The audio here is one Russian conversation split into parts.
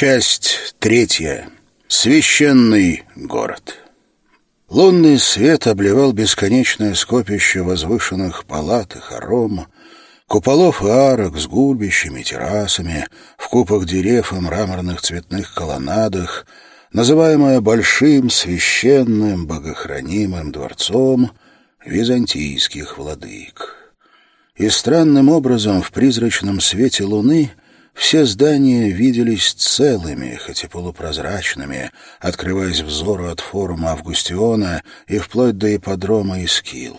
Часть третья. Священный город. Лунный свет обливал бесконечное скопище возвышенных палат и хором, куполов и арок с гульбищами, террасами, в купах дерев и мраморных цветных колоннадах, называемое большим священным богохранимым дворцом византийских владык. И странным образом в призрачном свете луны — все здания виделись целыми, хоть и полупрозрачными, открываясь взору от форума Августиона и вплоть до ипподрома Искил.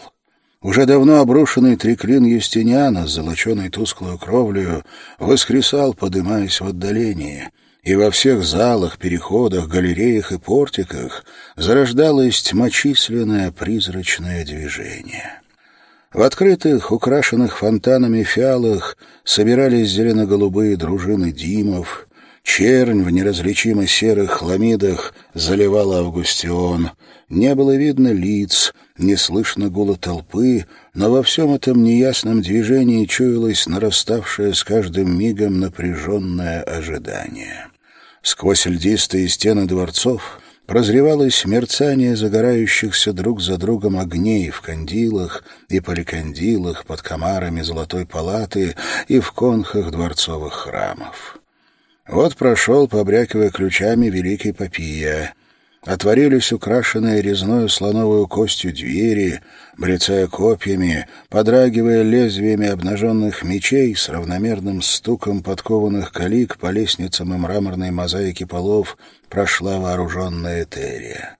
Уже давно обрушенный триклин Юстиниана с золоченой тусклой кровлею воскресал, подымаясь в отдалении, и во всех залах, переходах, галереях и портиках зарождалось тьмочисленное призрачное движение. В открытых, украшенных фонтанами фиалах собирались зелено-голубые дружины димов, чернь в неразличимо серых хламидах заливала Августион, не было видно лиц, не слышно гула толпы, но во всем этом неясном движении чуялось нараставшее с каждым мигом напряженное ожидание. Сквозь льдистые стены дворцов прозревалось мерцание загорающихся друг за другом огней в кандилах и поликандилах под комарами золотой палаты и в конхах дворцовых храмов. Вот прошел, побрякивая ключами, великий Попия. Отворились украшенные резной слоновую костью двери, брецая копьями, подрагивая лезвиями обнаженных мечей с равномерным стуком подкованных калик по лестницам и мраморной мозаике полов прошла вооруженная Этерия.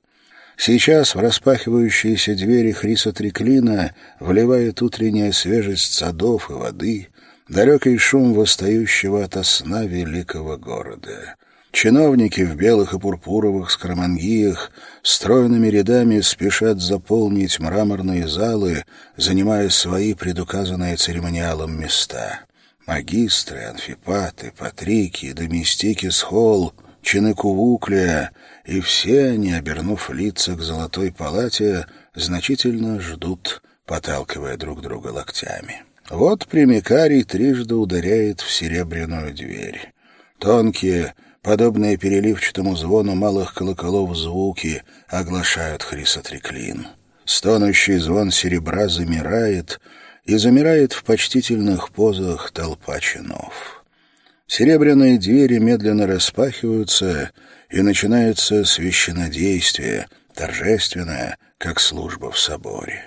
Сейчас в распахивающиеся двери Хриса Триклина вливает утренняя свежесть садов и воды, далекий шум восстающего ото сна великого города. Чиновники в белых и пурпуровых скромангиях стройными рядами спешат заполнить мраморные залы, занимая свои предуказанные церемониалом места. Магистры, анфипаты, патрики, доместики с холл, чины кувуклия, и все они, обернув лица к золотой палате, значительно ждут, поталкивая друг друга локтями. Вот примикарий трижды ударяет в серебряную дверь. Тонкие, подобные переливчатому звону малых колоколов звуки, оглашают Хрисотриклин. Стонущий звон серебра замирает, и замирает в почтительных позах толпа чинов. Серебряные двери медленно распахиваются, и начинается священнодействие, торжественное, как служба в соборе.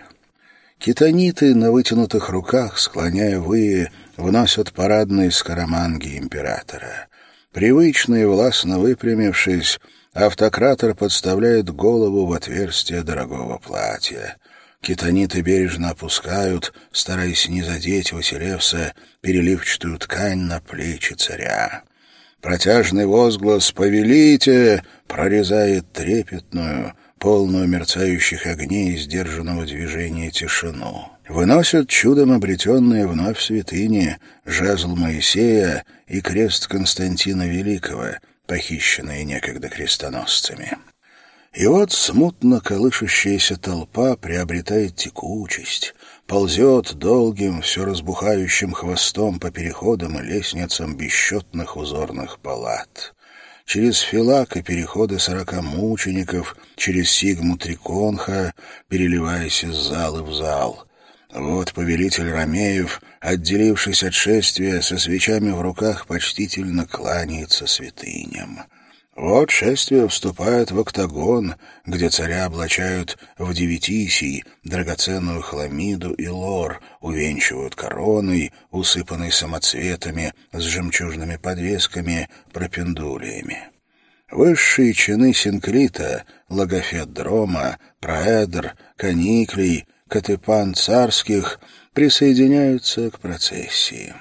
Китаниты на вытянутых руках, склоняя выи, вносят парадные скороманги императора. Привычно и властно выпрямившись, автократор подставляет голову в отверстие дорогого платья. Китаниты бережно опускают, стараясь не задеть Василевса, переливчатую ткань на плечи царя. Протяжный возглас «Повелите!» прорезает трепетную, полную мерцающих огней и сдержанного движения тишину. Выносят чудом обретенные вновь святыни жезл Моисея и крест Константина Великого, похищенные некогда крестоносцами. И вот смутно колышущаяся толпа приобретает текучесть, ползет долгим, все разбухающим хвостом по переходам и лестницам бесчетных узорных палат через филак и переходы сорока мучеников, через сигму Триконха, переливаясь из зала в зал. Вот повелитель Ромеев, отделившись от шествия, со свечами в руках почтительно кланяется святыням. Вот шествие вступает в октагон, где царя облачают в девятисий, драгоценную хламиду и лор, увенчивают короной, усыпанной самоцветами, с жемчужными подвесками, пропендулиями. Высшие чины синклита, логофет дрома, проэдр, каниклей, катепан царских присоединяются к процессии.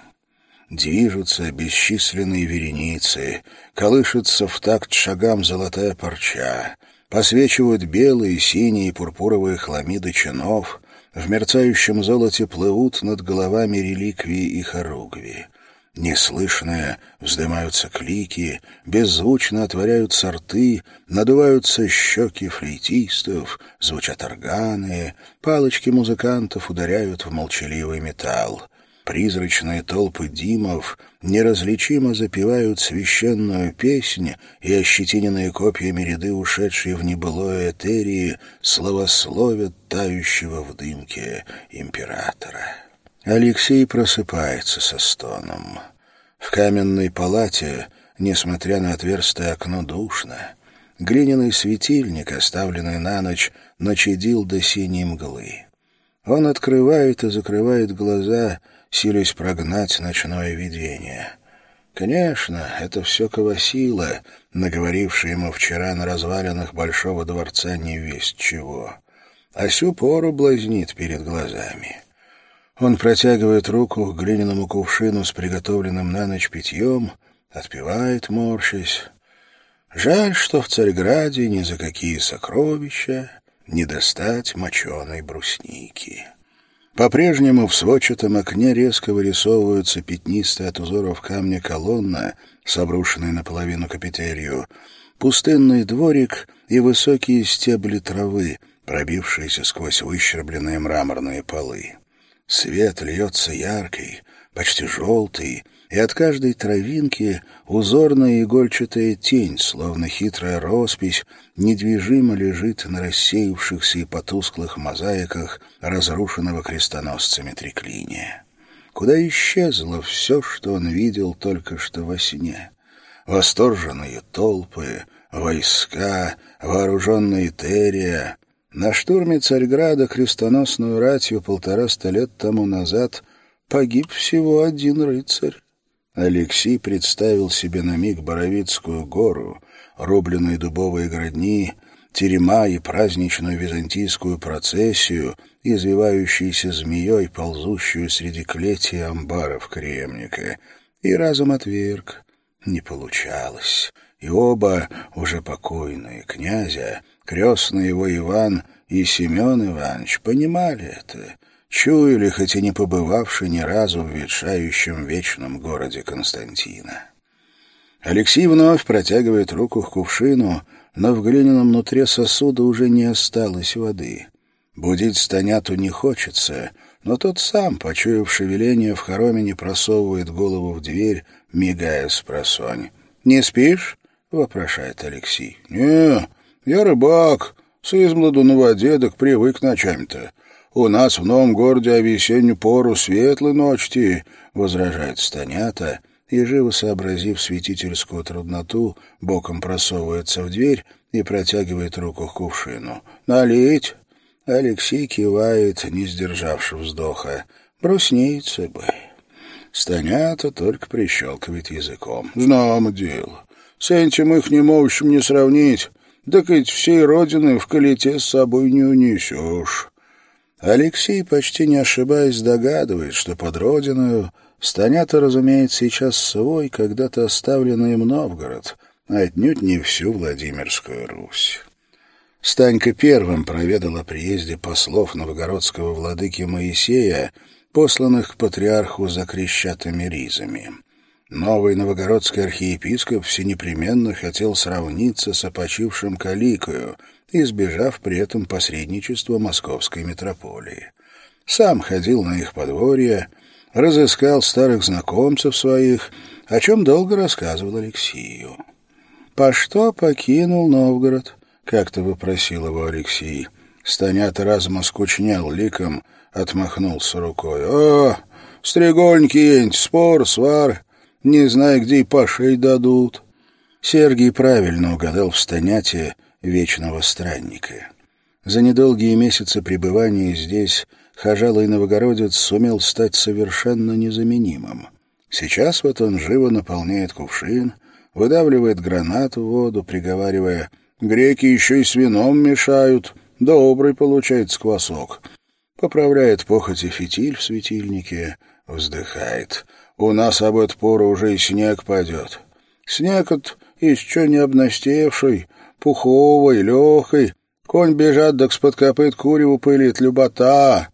Движутся бесчисленные вереницы, колышется в такт шагам золотая парча, посвечивают белые, синие и пурпуровые хламиды чинов, в мерцающем золоте плывут над головами реликвии и хоругви. Неслышные вздымаются клики, беззвучно отворяются рты, надуваются щеки флейтистов, звучат органы, палочки музыкантов ударяют в молчаливый металл. Призрачные толпы димов неразличимо запевают священную песнь, и ощетиненные копьями ряды, ушедшие в небылое этерии, славословят тающего в дымке императора. Алексей просыпается со стоном. В каменной палате, несмотря на отверстое окно, душно. Глиняный светильник, оставленный на ночь, начадил до синей мглы. Он открывает и закрывает глаза, силясь прогнать ночное видение. Конечно, это все Кавасила, наговоривший ему вчера на развалинах Большого дворца не весть чего. А сю пору блазнит перед глазами. Он протягивает руку к глиняному кувшину с приготовленным на ночь питьем, отпивает, морщась. Жаль, что в Царьграде ни за какие сокровища не достать моченой брусники. По-прежнему в сводчатом окне резко вырисовываются пятнистые от узоров камня колонна с обрушенной наполовину капителью, пустынный дворик и высокие стебли травы, пробившиеся сквозь выщербленные мраморные полы. Свет льется яркий, почти желтый, и от каждой травинки узорная игольчатая тень, словно хитрая роспись, недвижимо лежит на рассеявшихся и потусклых мозаиках разрушенного крестоносцами триклиния. Куда исчезло все, что он видел только что во сне? Восторженные толпы, войска, вооруженные терия, на штурме Царьграда крестоносную ратью полтораста лет тому назад погиб всего один рыцарь. Алексей представил себе на миг Боровицкую гору, рубленные дубовые городни, терема и праздничную византийскую процессию, извивающуюся змеей, ползущую среди клети амбаров кремника, и разом отверг. Не получалось. И оба, уже покойные, князя, крестный его Иван и Семен Иванович понимали это, чуяли, хоть и не побывавший ни разу в ветшающем вечном городе Константина. Алексей вновь протягивает руку к кувшину, но в глиняном внутри сосуда уже не осталось воды. Будить Станяту не хочется, но тот сам, почуяв шевеление, в хоромине просовывает голову в дверь, мигая с просонь. «Не спишь?» — вопрошает Алексей. «Не, я рыбак, с измладу на воде, так привык ночами-то. У нас в новом городе о весеннюю пору светлой ночти, — возражает Станята, и, живо сообразив святительскую трудноту, боком просовывается в дверь и протягивает руку к кувшину. «Налить?» Алексей кивает, не сдержавши вздоха. «Бруснится бы». Станята только прищелкивает языком. «Знамо дело. С этим их немощим не сравнить. Так ведь всей родины в колите с собой не унесешь. Алексей, почти не ошибаясь, догадывает, что под родиною станет, разумеется, сейчас свой, когда-то оставленный им Новгород, а отнюдь не всю Владимирскую Русь. Станька первым проведал о приезде послов новгородского владыки Моисея, посланных к патриарху за крещатыми ризами. Новый новогородский архиепископ всенепременно хотел сравниться с опочившим Каликою, избежав при этом посредничества московской митрополии. Сам ходил на их подворье, разыскал старых знакомцев своих, о чем долго рассказывал Алексею. «По что покинул Новгород?» — как-то выпросил его Алексей. Станята разом оскучнял ликом, отмахнулся рукой. «О, стрегольники спор, свар!» не зная, где и по шее дадут. Сергий правильно угадал в Станяте вечного странника. За недолгие месяцы пребывания здесь хожалый новогородец сумел стать совершенно незаменимым. Сейчас вот он живо наполняет кувшин, выдавливает гранат в воду, приговаривая «Греки еще и с вином мешают, добрый получается квасок». Поправляет похоть фитиль в светильнике, вздыхает — у нас об эту пору уже и снег пойдет. Снег от еще не обнастевший, пуховый, легкий. Конь бежат, да с-под копыт куреву пылит, любота.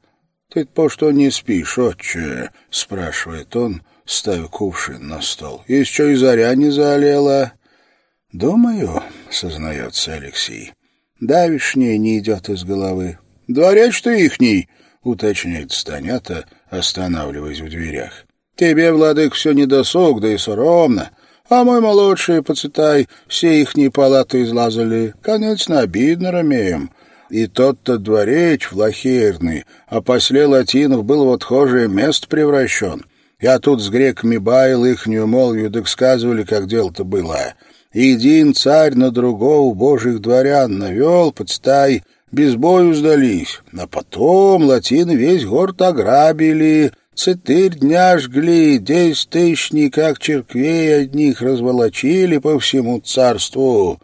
Ты по что не спишь, отче? — спрашивает он, ставя кувшин на стол. — Еще и заря не залила. — Думаю, — сознается Алексей, — давишнее не идет из головы. — Дворец ты ихний, уточняет Станята, останавливаясь в дверях. «Тебе, владык, все недосуг, да и соромно. А мой молодший, поцетай, все ихние палаты излазали. Конечно, обидно ромеем. И тот-то дворечь влахерный, а после латинов был в отхожее место превращен. Я тут с греками баял ихнюю молвью, так сказывали, как дело-то было. Един царь на другого божьих дворян навел, подстай, без бою сдались. А потом латины весь город ограбили, Четыре дня жгли, десять тысяч никак черквей одних разволочили по всему царству.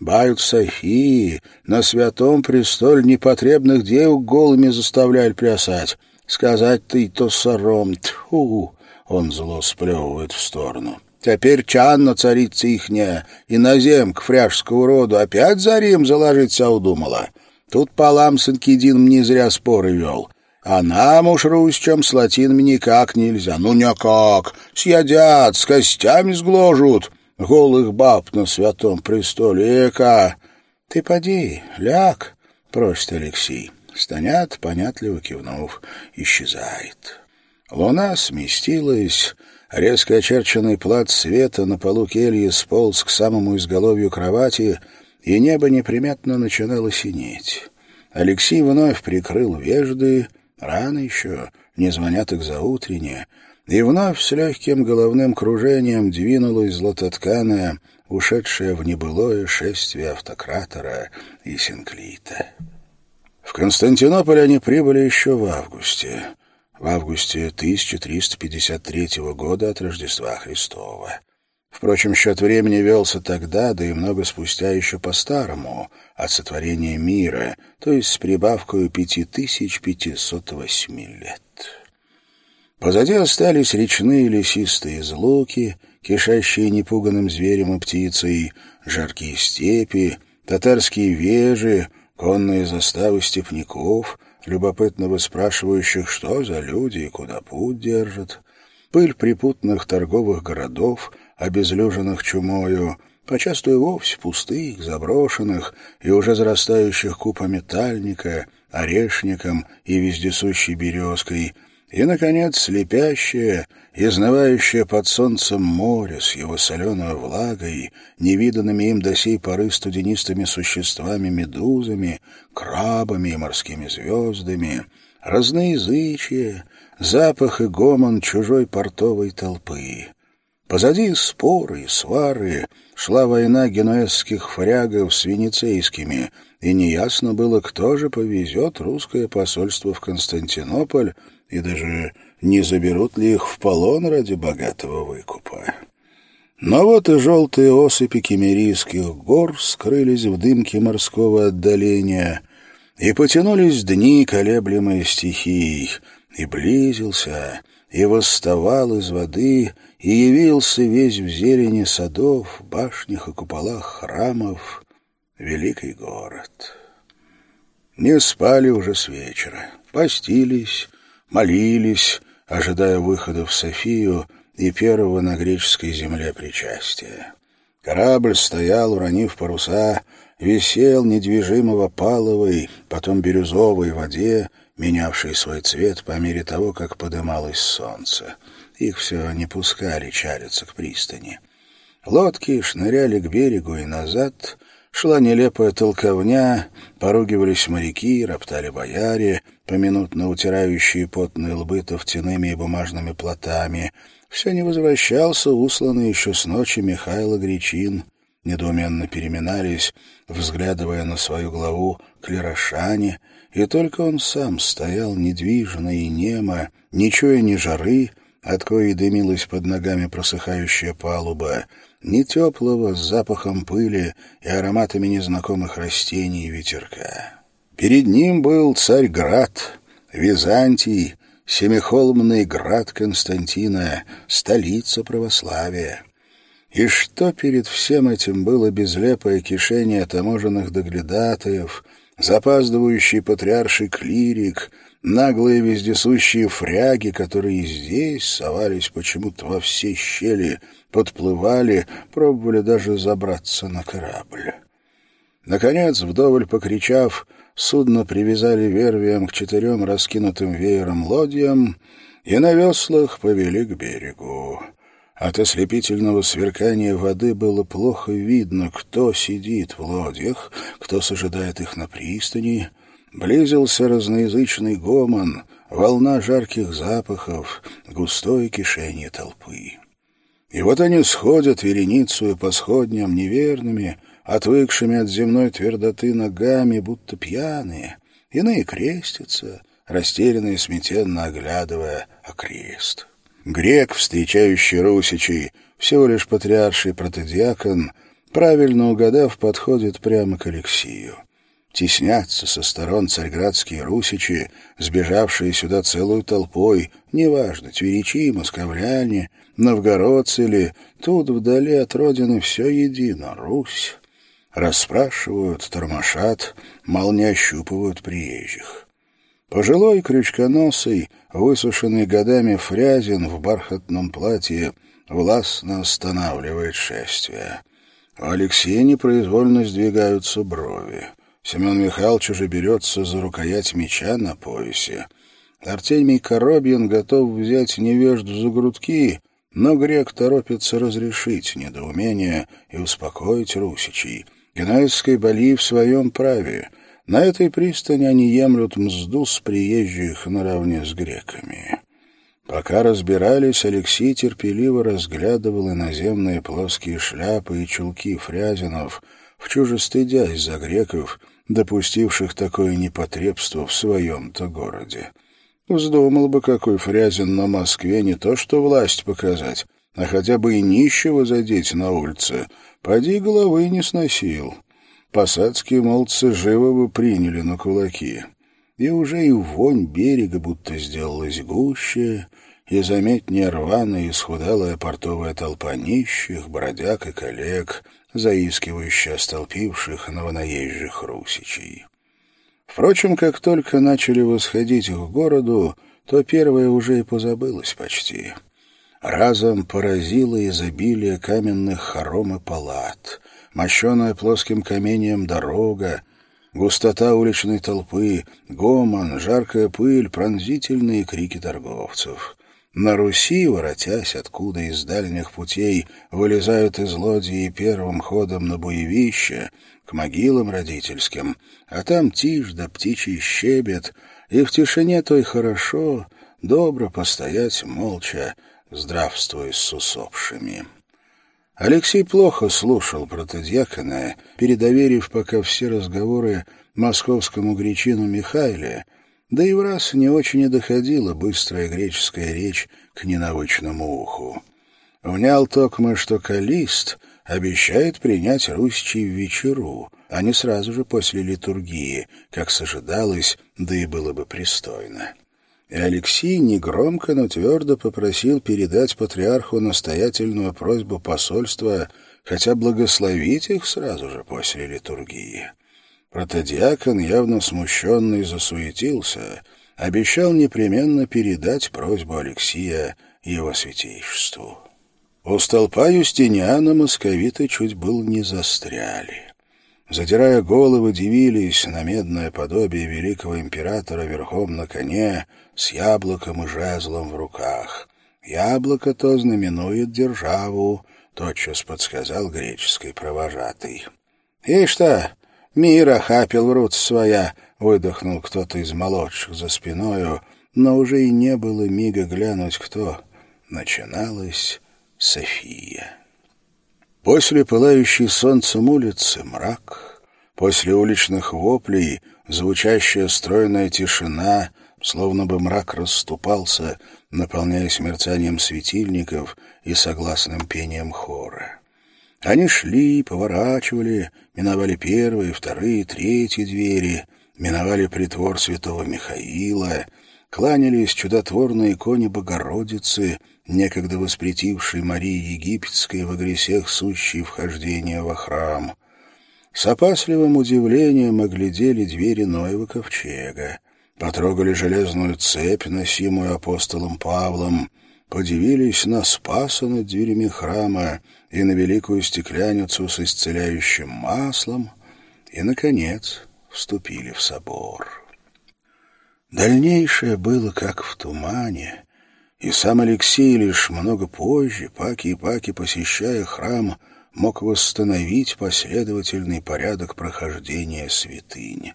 Бают Софии на святом престоле непотребных девок голыми заставляли плясать. Сказать ты то сором, тьфу, он зло сплевывает в сторону. Теперь Чанна, царица ихняя, иноземка фряжского рода, опять за Рим заложиться удумала. Тут Палам Санкидин мне зря споры вел. А нам уж, русичам, с латинами никак нельзя. Ну, никак. Съедят, с костями сгложут. Голых баб на святом престоле. Эка! Ты поди, ляг, просит Алексей. Станят, понятливо кивнув, исчезает. Луна сместилась, резко очерченный плат света на полу кельи сполз к самому изголовью кровати, и небо неприметно начинало синеть. Алексей вновь прикрыл вежды Рано еще, не звонят их за утреннее, и вновь с легким головным кружением двинулась златотканая, ушедшая в небылое шествие автократора и синклита. В Константинополь они прибыли еще в августе, в августе 1353 года от Рождества Христова. Впрочем, счет времени велся тогда, да и много спустя еще по-старому, от сотворения мира, то есть с прибавкой 5508 лет. Позади остались речные лесистые злуки, кишащие непуганным зверем и птицей, жаркие степи, татарские вежи, конные заставы степняков, любопытно выспрашивающих, что за люди и куда путь держат, пыль припутных торговых городов — обезлюженных чумою, почасту и вовсе пустых, заброшенных и уже зарастающих купами тальника, орешником и вездесущей березкой, и, наконец, слепящее, изнывающее под солнцем море с его соленой влагой, невиданными им до сей поры студенистыми существами-медузами, крабами и морскими звездами, разноязычие, запах и гомон чужой портовой толпы. Позади споры и свары, шла война генуэзских фрягов с венецейскими, и неясно было, кто же повезет русское посольство в Константинополь, и даже не заберут ли их в полон ради богатого выкупа. Но вот и желтые осыпи кемерийских гор скрылись в дымке морского отдаления, и потянулись дни, колеблемые стихией, и близился, и восставал из воды, и явился весь в зелени садов, башнях и куполах храмов великий город. Не спали уже с вечера, постились, молились, ожидая выхода в Софию и первого на греческой земле причастия. Корабль стоял, уронив паруса, висел недвижимо в опаловой, потом бирюзовой воде, менявшей свой цвет по мере того, как подымалось солнце. Их все не пускали чариться к пристани. Лодки шныряли к берегу и назад, шла нелепая толковня, поругивались моряки, роптали бояре, поминутно утирающие потные лбы тофтяными и бумажными платами. Все не возвращался усланный еще с ночи Михайло Гречин. Недоуменно переминались, взглядывая на свою главу клерошане, и только он сам стоял недвижно и немо, не чуя ни жары, от коей дымилась под ногами просыхающая палуба, ни теплого с запахом пыли и ароматами незнакомых растений и ветерка. Перед ним был царь-град, Византий, семихолмный град Константина, столица православия. И что перед всем этим было безлепое кишение таможенных доглядатаев, запаздывающий патриарший клирик — наглые вездесущие фряги, которые здесь совались почему-то во все щели, подплывали, пробовали даже забраться на корабль. Наконец, вдоволь покричав, судно привязали вервием к четырем раскинутым веером лодьям и на веслах повели к берегу. От ослепительного сверкания воды было плохо видно, кто сидит в лодьях, кто сожидает их на пристани. Близился разноязычный гомон, волна жарких запахов, густое кишение толпы. И вот они сходят вереницу по сходням неверными, отвыкшими от земной твердоты ногами, будто пьяные. Иные крестятся, растерянно и смятенно оглядывая окрест. Грек, встречающий русичей, всего лишь патриарший протодиакон, правильно угадав, подходит прямо к Алексию. Теснятся со сторон царьградские русичи, сбежавшие сюда целую толпой, неважно, тверичи, московляне, новгородцы ли, тут вдали от родины все едино, Русь. Расспрашивают, тормошат, мало не ощупывают приезжих. Пожилой, крючконосый, высушенный годами фрязин в бархатном платье властно останавливает шествие. У Алексея непроизвольно сдвигаются брови. Семен Михайлович уже берется за рукоять меча на поясе. Артемий Коробьин готов взять невежду за грудки, но грек торопится разрешить недоумение и успокоить русичей. Генайской боли в своем праве — на этой пристани они емлют мзду с приезжих наравне с греками. Пока разбирались, Алексей терпеливо разглядывал иноземные плоские шляпы и чулки фрязинов, в чуже стыдясь за греков, допустивших такое непотребство в своем-то городе. Вздумал бы какой фрязин на Москве не то что власть показать, а хотя бы и нищего задеть на улице, поди головы не сносил посадские молодцы живо бы приняли на кулаки. И уже и вонь берега будто сделалась гуще, и заметнее рваная и схудалая портовая толпа нищих, бродяг и коллег, заискивающая столпивших новонаезжих русичей. Впрочем, как только начали восходить к городу, то первое уже и позабылось почти. Разом поразило изобилие каменных хором и палат, мощеная плоским каменьем дорога, густота уличной толпы, гомон, жаркая пыль, пронзительные крики торговцев. На Руси, воротясь откуда из дальних путей, вылезают из лодии первым ходом на боевище, к могилам родительским, а там тишь да птичий щебет, и в тишине той хорошо, добро постоять молча, здравствуя с усопшими. Алексей плохо слушал протодьякона, передоверив пока все разговоры московскому гречину Михайле, да и в раз не очень и доходила быстрая греческая речь к ненавычному уху. Внял токмо, что Калист обещает принять русичей в вечеру, а не сразу же после литургии, как сожидалось, да и было бы пристойно и Алексей негромко, но твердо попросил передать патриарху настоятельную просьбу посольства хотя благословить их сразу же после литургии. Протодиакон, явно смущенный, засуетился, обещал непременно передать просьбу Алексия его святейшеству. У столпа Юстиниана московиты чуть было не застряли. Задирая головы, дивились на медное подобие великого императора верхом на коне с яблоком и жезлом в руках. Яблоко то знаменует державу, тотчас подсказал греческий провожатый. «И что, мира хапил рут своя!» — выдохнул кто-то из молодших за спиною, но уже и не было мига глянуть кто. Начиналась София. После пылающей солнцем улицы мрак, после уличных воплей звучащая стройная тишина, словно бы мрак расступался, наполняясь мерцанием светильников и согласным пением хора. Они шли, поворачивали, миновали первые, вторые, третьи двери, миновали притвор святого Михаила, кланялись чудотворные иконе Богородицы — некогда воспретившей Марии Египетской во гресех сущей вхождения во храм. С опасливым удивлением оглядели двери Ноева ковчега, потрогали железную цепь, носимую апостолом Павлом, подивились на Спаса над дверями храма и на великую стекляницу с исцеляющим маслом, и, наконец, вступили в собор. Дальнейшее было как в тумане, и сам Алексей лишь много позже, паки и паки посещая храм, мог восстановить последовательный порядок прохождения святынь,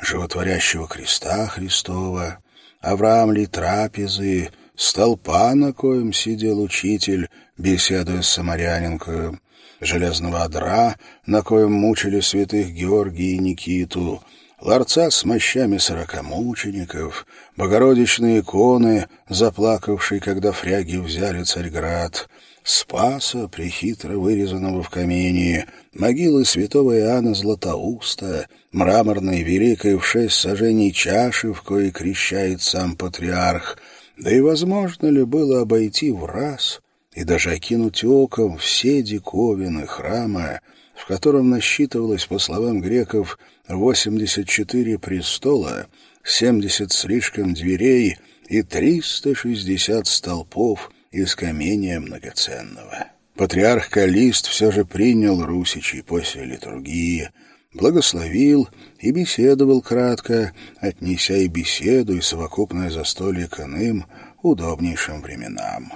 животворящего креста Христова, Авраам ли трапезы, столпа, на коем сидел учитель, беседуя с самарянинкою, железного одра, на коем мучили святых Георгия и Никиту, ларца с мощами сорока мучеников, богородичные иконы, заплакавшие, когда фряги взяли Царьград, Спаса, прихитро вырезанного в камине, могилы святого Иоанна Златоуста, мраморной великой в шесть сажений чаши, в коей крещает сам патриарх, да и возможно ли было обойти в раз и даже окинуть оком все диковины храма, в котором насчитывалось, по словам греков, 84 престола, 70 слишком дверей и 360 столпов, из камения многоценного. Патриарх Калист все же принял русичей после литургии, благословил и беседовал кратко, отнеся и беседу, и совокупное застолье к иным, удобнейшим временам.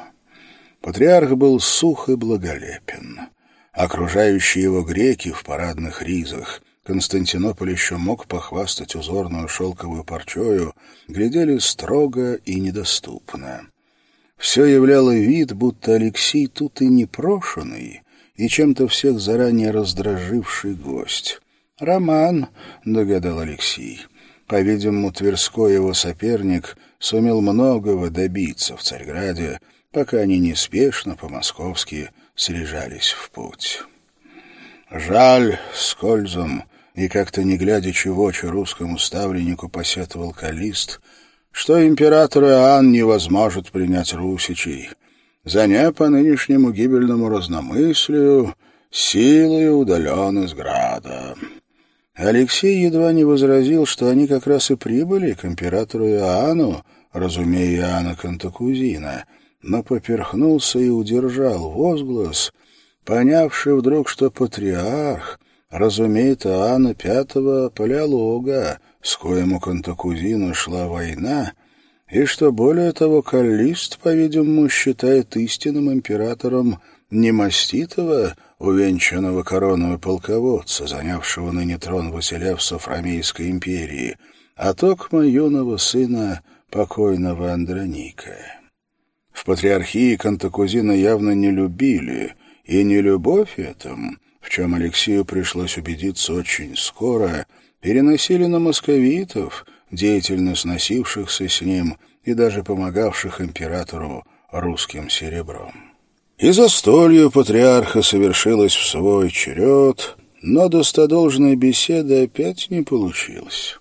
Патриарх был сух и благолепен. Окружающие его греки в парадных ризах Константинополь еще мог похвастать узорную шелковую парчою, глядели строго и недоступно. Все являло вид, будто Алексей тут и непрошенный, и чем-то всех заранее раздраживший гость. «Роман», — догадал Алексей. По-видимому, Тверской его соперник сумел многого добиться в Царьграде, пока они неспешно по-московски срежались в путь. «Жаль, скользом», и как-то не глядя чего, че русскому ставленнику посетовал Калист — что император Иоанн не возможет принять русичей, заня по нынешнему гибельному разномыслию силой удален из града. Алексей едва не возразил, что они как раз и прибыли к императору Иоанну, разумея Иоанна Кантакузина, но поперхнулся и удержал возглас, понявший вдруг, что патриарх разумеет Иоанна Пятого Палеолога, с коим у Кантакузина шла война, и что, более того, Каллист, по-видимому, считает истинным императором не маститого, увенчанного короной полководца, занявшего ныне трон Василевса Фрамейской империи, а токма юного сына покойного Андроника. В патриархии Кантакузина явно не любили, и не любовь этим, в чем Алексею пришлось убедиться очень скоро, переносили на московитов, деятельно сносившихся с ним и даже помогавших императору русским серебром. И застолье патриарха совершилось в свой черед, но достодолжной беседы опять не получилось.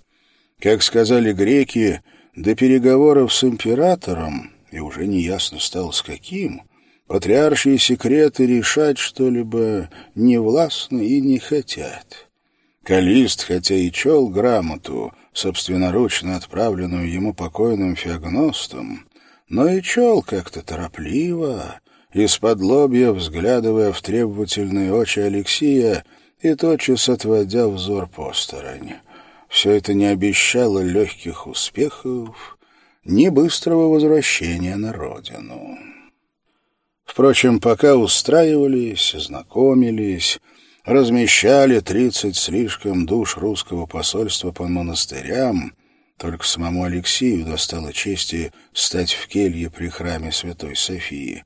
Как сказали греки, до переговоров с императором, и уже неясно стало с каким, патриаршие секреты решать что-либо не властны и не хотят. Калист, хотя и чел грамоту, собственноручно отправленную ему покойным феогностом, но и чел как-то торопливо, из-под лобья взглядывая в требовательные очи Алексея и тотчас отводя взор посторонь. Все это не обещало легких успехов, ни быстрого возвращения на родину. Впрочем, пока устраивались, знакомились, размещали тридцать слишком душ русского посольства по монастырям, только самому Алексею достало чести стать в келье при храме Святой Софии.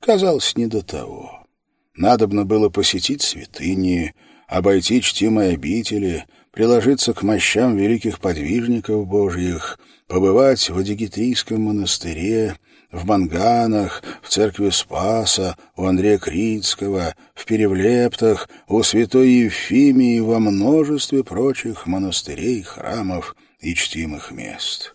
Казалось, не до того. Надобно было посетить святыни, обойти чтимые обители, приложиться к мощам великих подвижников Божьих, побывать в Адигитрийском монастыре, в Манганах, в церкви Спаса, у Андрея Критского, в Перевлептах, у святой Ефимии во множестве прочих монастырей, храмов и чтимых мест.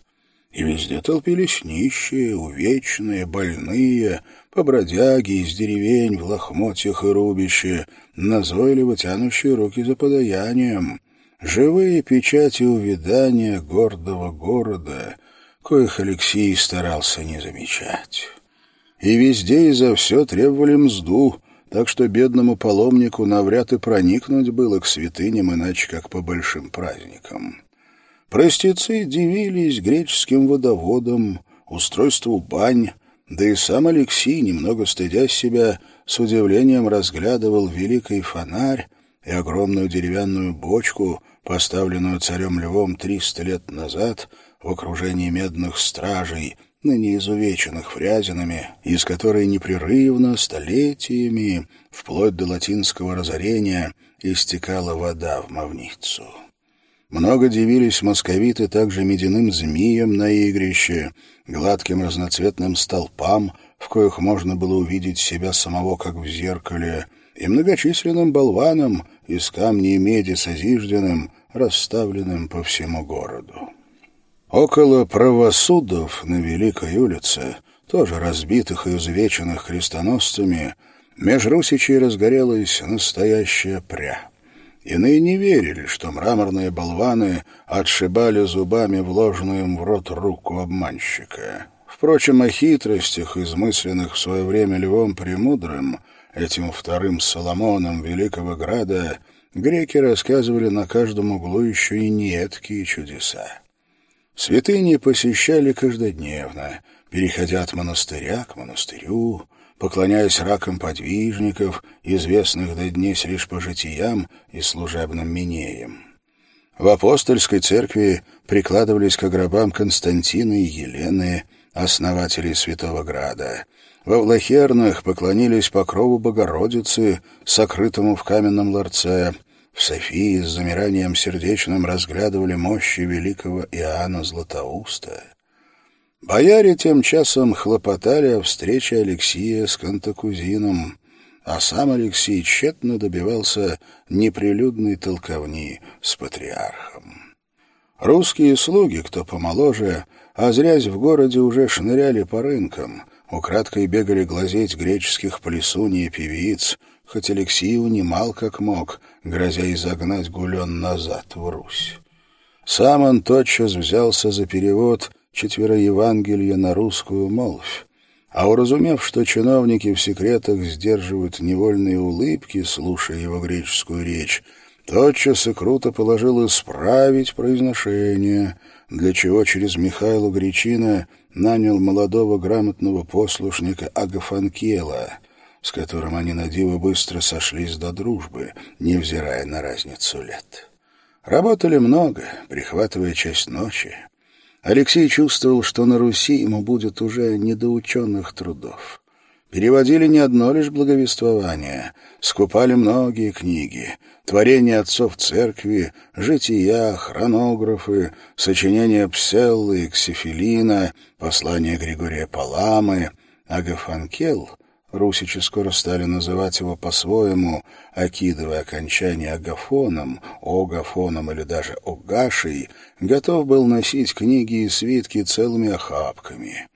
И везде толпились нищие, увечные, больные, побродяги из деревень в лохмотьях и рубище, назойливо тянущие руки за подаянием, живые печати увядания гордого города, коих Алексей старался не замечать. И везде и за все требовали мзду, так что бедному паломнику навряд и проникнуть было к святыням, иначе как по большим праздникам. Простецы дивились греческим водоводам, устройству бань, да и сам Алексей, немного стыдя себя, с удивлением разглядывал великий фонарь и огромную деревянную бочку, поставленную царем Львом триста лет назад в окружении медных стражей, ныне изувеченных фрязинами, из которой непрерывно, столетиями, вплоть до латинского разорения, истекала вода в мавницу. Много дивились московиты также медяным змеям на игрище, гладким разноцветным столпам, в коих можно было увидеть себя самого, как в зеркале, и многочисленным болванам из камня и меди с озижденным, расставленным по всему городу. Около правосудов на Великой улице, тоже разбитых и извеченных крестоносцами, меж русичей разгорелась настоящая пря. Иные не верили, что мраморные болваны отшибали зубами вложенную им в рот руку обманщика. Впрочем, о хитростях, измысленных в свое время Львом Премудрым, этим вторым Соломоном Великого Града, греки рассказывали на каждом углу еще и неэткие чудеса. Святыни посещали каждодневно, переходя от монастыря к монастырю, поклоняясь ракам подвижников, известных до дней лишь по житиям и служебным минеям. В апостольской церкви прикладывались к гробам Константина и Елены, основателей Святого Града. Во Влахернах поклонились покрову Богородицы, сокрытому в каменном ларце. В Софии с замиранием сердечным разглядывали мощи великого Иоанна Златоуста. Бояре тем часом хлопотали о встрече Алексея с Кантакузином, а сам Алексей тщетно добивался неприлюдной толковни с патриархом. Русские слуги, кто помоложе, озрясь в городе, уже шныряли по рынкам, украдкой бегали глазеть греческих плесуней и певиц, хоть Алексей унимал как мог, грозя изогнать гулен назад в Русь. Сам он тотчас взялся за перевод — четверо Евангелия на русскую молвь, а уразумев, что чиновники в секретах сдерживают невольные улыбки, слушая его греческую речь, тотчас и круто положил исправить произношение, для чего через Михаила Гречина нанял молодого грамотного послушника Агафанкела, с которым они на диво быстро сошлись до дружбы, невзирая на разницу лет. Работали много, прихватывая часть ночи. Алексей чувствовал, что на Руси ему будет уже не до ученых трудов. Переводили не одно лишь благовествование, скупали многие книги, творения отцов церкви, жития, хронографы, сочинения Пселлы Ксифилина, послания Григория Паламы, Агафанкел — Русичи скоро стали называть его по-своему, окидывая окончание агафоном, огафоном или даже огашей, готов был носить книги и свитки целыми охапками.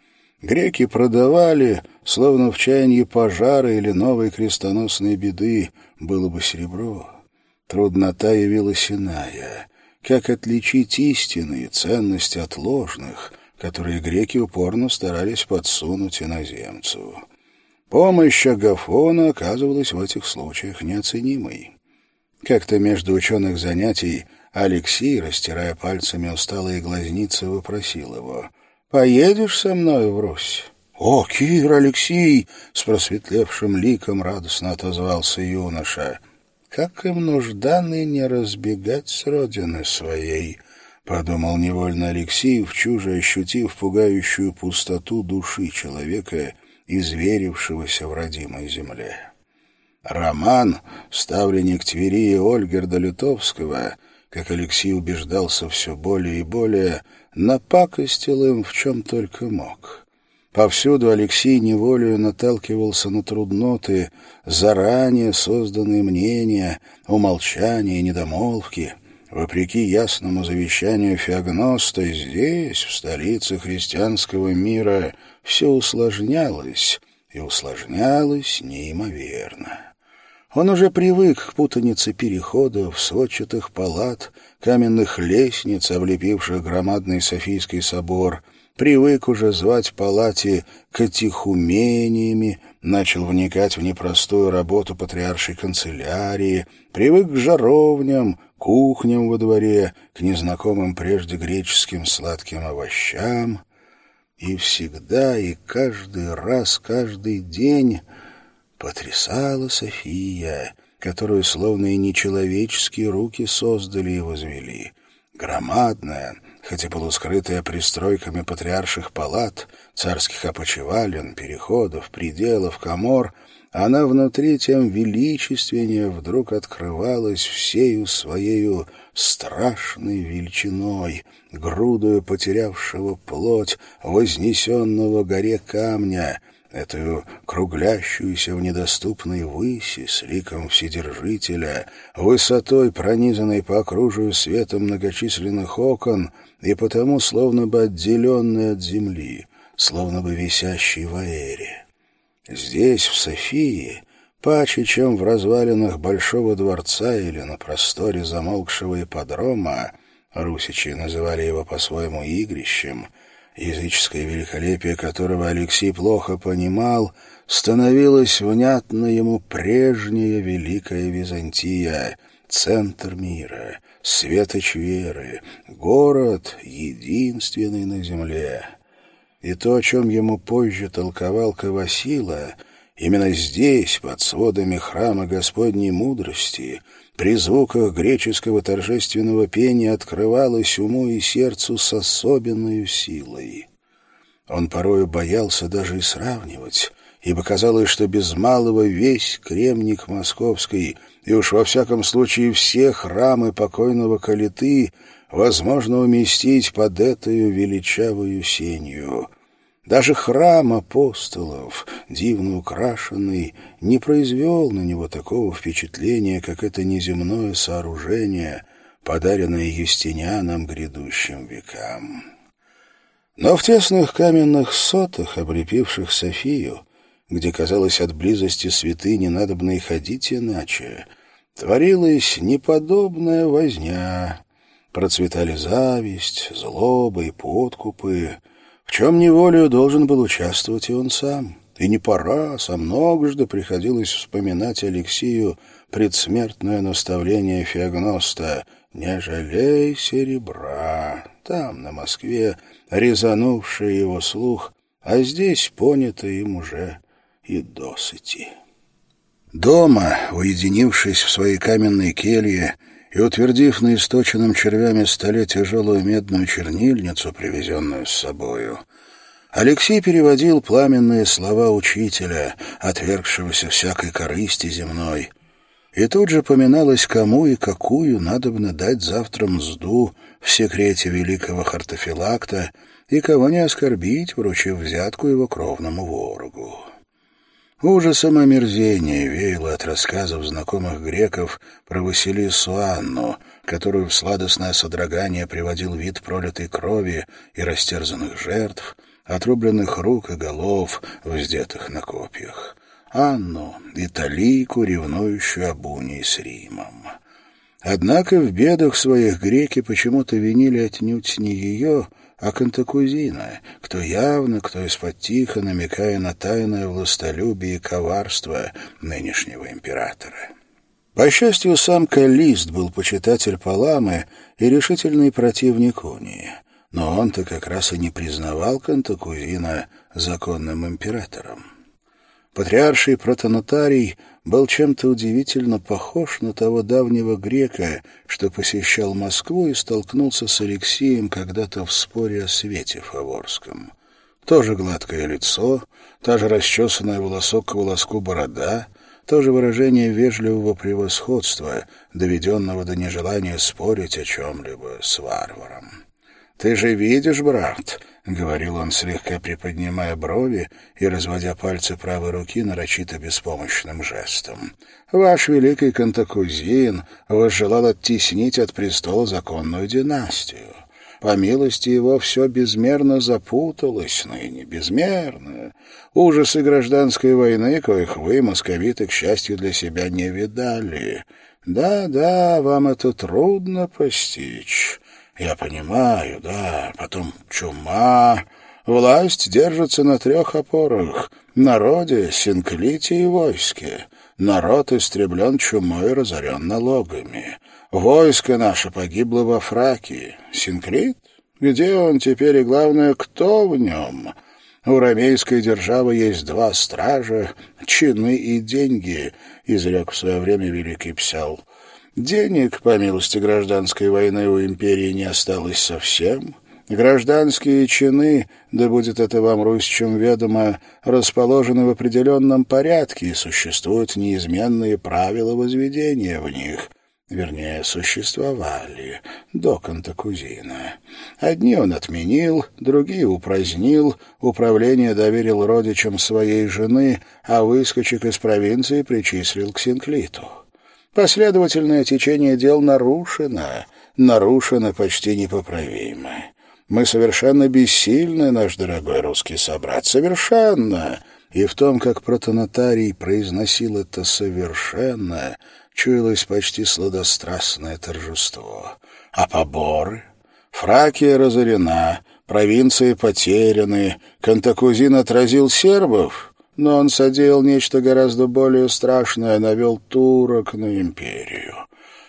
Греки продавали, словно в чаянии пожара или новой крестоносной беды, было бы серебро. Труднота явилась иная. Как отличить истинные ценности от ложных, которые греки упорно старались подсунуть иноземцу? Помощь Агафона оказывалась в этих случаях неоценимой. Как-то между ученых занятий Алексей, растирая пальцами усталые глазницы, вопросил его, «Поедешь со мной в Русь?» «О, Кир, Алексей!» — с просветлевшим ликом радостно отозвался юноша. «Как им нужда ныне разбегать с родины своей?» — подумал невольно Алексей, в чуже ощутив пугающую пустоту души человека — изверившегося в родимой земле. Роман, ставленник Твери и Ольгерда Лютовского, как Алексей убеждался все более и более, напакостил им в чем только мог. Повсюду Алексей неволею наталкивался на трудноты, заранее созданные мнения, умолчания недомолвки. Вопреки ясному завещанию Феогноста, здесь, в столице христианского мира, все усложнялось, и усложнялось неимоверно. Он уже привык к путанице переходов, сводчатых палат, каменных лестниц, облепивших громадный Софийский собор, привык уже звать палате катехумениями, начал вникать в непростую работу патриаршей канцелярии, привык к жаровням, кухням во дворе, к незнакомым прежде греческим сладким овощам. И всегда, и каждый раз, каждый день потрясала София, которую словно и нечеловеческие руки создали и возвели. Громадная, хоть и полускрытая пристройками патриарших палат, царских опочивален, переходов, пределов, комор, она внутри тем величественнее вдруг открывалась всею своею страшной величиной, грудою потерявшего плоть, вознесенного горе камня, эту круглящуюся в недоступной выси с ликом Вседержителя, высотой, пронизанной по окружию светом многочисленных окон и потому словно бы отделенной от земли, словно бы висящей в аэре. Здесь, в Софии, паче, чем в развалинах Большого дворца или на просторе замолкшего ипподрома, русичи называли его по-своему игрищем — языческое великолепие которого Алексей плохо понимал, становилось внятно ему прежняя Великая Византия, центр мира, светоч веры, город, единственный на земле. И то, о чем ему позже толковал Кавасила, именно здесь, под сводами храма Господней мудрости — при звуках греческого торжественного пения открывалось уму и сердцу с особенной силой. Он порою боялся даже и сравнивать, ибо казалось, что без малого весь кремник московский и уж во всяком случае все храмы покойного Калиты возможно уместить под эту величавую сенью — даже храм апостолов, дивно украшенный, не произвел на него такого впечатления, как это неземное сооружение, подаренное Юстинианом грядущим векам. Но в тесных каменных сотах, облепивших Софию, где, казалось, от близости святыни надобно и ходить иначе, творилась неподобная возня, процветали зависть, злоба и подкупы, в чем неволею должен был участвовать и он сам. И не пора, а многожды приходилось вспоминать Алексею предсмертное наставление Феогноста «Не жалей серебра». Там, на Москве, резанувший его слух, а здесь понято им уже и досыти. Дома, уединившись в своей каменной келье, и, утвердив на источенном червями столе тяжелую медную чернильницу, привезенную с собою, Алексей переводил пламенные слова учителя, отвергшегося всякой корысти земной, и тут же поминалось, кому и какую надобно дать завтра мзду в секрете великого хартофилакта и кого не оскорбить, вручив взятку его кровному ворогу. Ужасом омерзения веяло от рассказов знакомых греков про Василису Анну, которую в сладостное содрогание приводил вид пролитой крови и растерзанных жертв, отрубленных рук и голов, вздетых на копьях. Анну, италийку, ревнующую об унии с Римом. Однако в бедах своих греки почему-то винили отнюдь не ее, а Кантакузина, кто явно, кто из-под тихо, намекая на тайное властолюбие и коварство нынешнего императора. По счастью, сам Калист был почитатель Паламы и решительный противник унии, но он-то как раз и не признавал Кантакузина законным императором. Патриарший протонотарий был чем-то удивительно похож на того давнего грека, что посещал Москву и столкнулся с Алексеем когда-то в споре о свете фаворском. Тоже гладкое лицо, та же расчесанная волосок к волоску борода, то же выражение вежливого превосходства, доведенного до нежелания спорить о чем-либо с варваром. «Ты же видишь, брат, — говорил он, слегка приподнимая брови и разводя пальцы правой руки нарочито беспомощным жестом. «Ваш великий Кантакузин возжелал оттеснить от престола законную династию. По милости его все безмерно запуталось ныне, безмерно. Ужасы гражданской войны, коих вы, московиты, к счастью для себя, не видали. Да-да, вам это трудно постичь». Я понимаю, да. Потом чума. Власть держится на трех опорах. народе синклите и войске. Народ истреблен чумой и разорен налогами. Войско наше погибло во Фракии. Синклит? Где он теперь и, главное, кто в нем?» У ромейской державы есть два стража, чины и деньги, — изрек в свое время великий псал. Денег, по милости гражданской войны, у империи не осталось совсем. Гражданские чины, да будет это вам, русичам ведомо, расположены в определенном порядке, и существуют неизменные правила возведения в них вернее, существовали до Кантакузина. Одни он отменил, другие упразднил, управление доверил родичам своей жены, а выскочек из провинции причислил к Синклиту. Последовательное течение дел нарушено, нарушено почти непоправимо. Мы совершенно бессильны, наш дорогой русский собрат, совершенно. И в том, как протонотарий произносил это совершенно, чуялось почти сладострастное торжество. А поборы? Фракия разорена, провинции потеряны, Кантакузин отразил сербов, но он содеял нечто гораздо более страшное, навел турок на империю.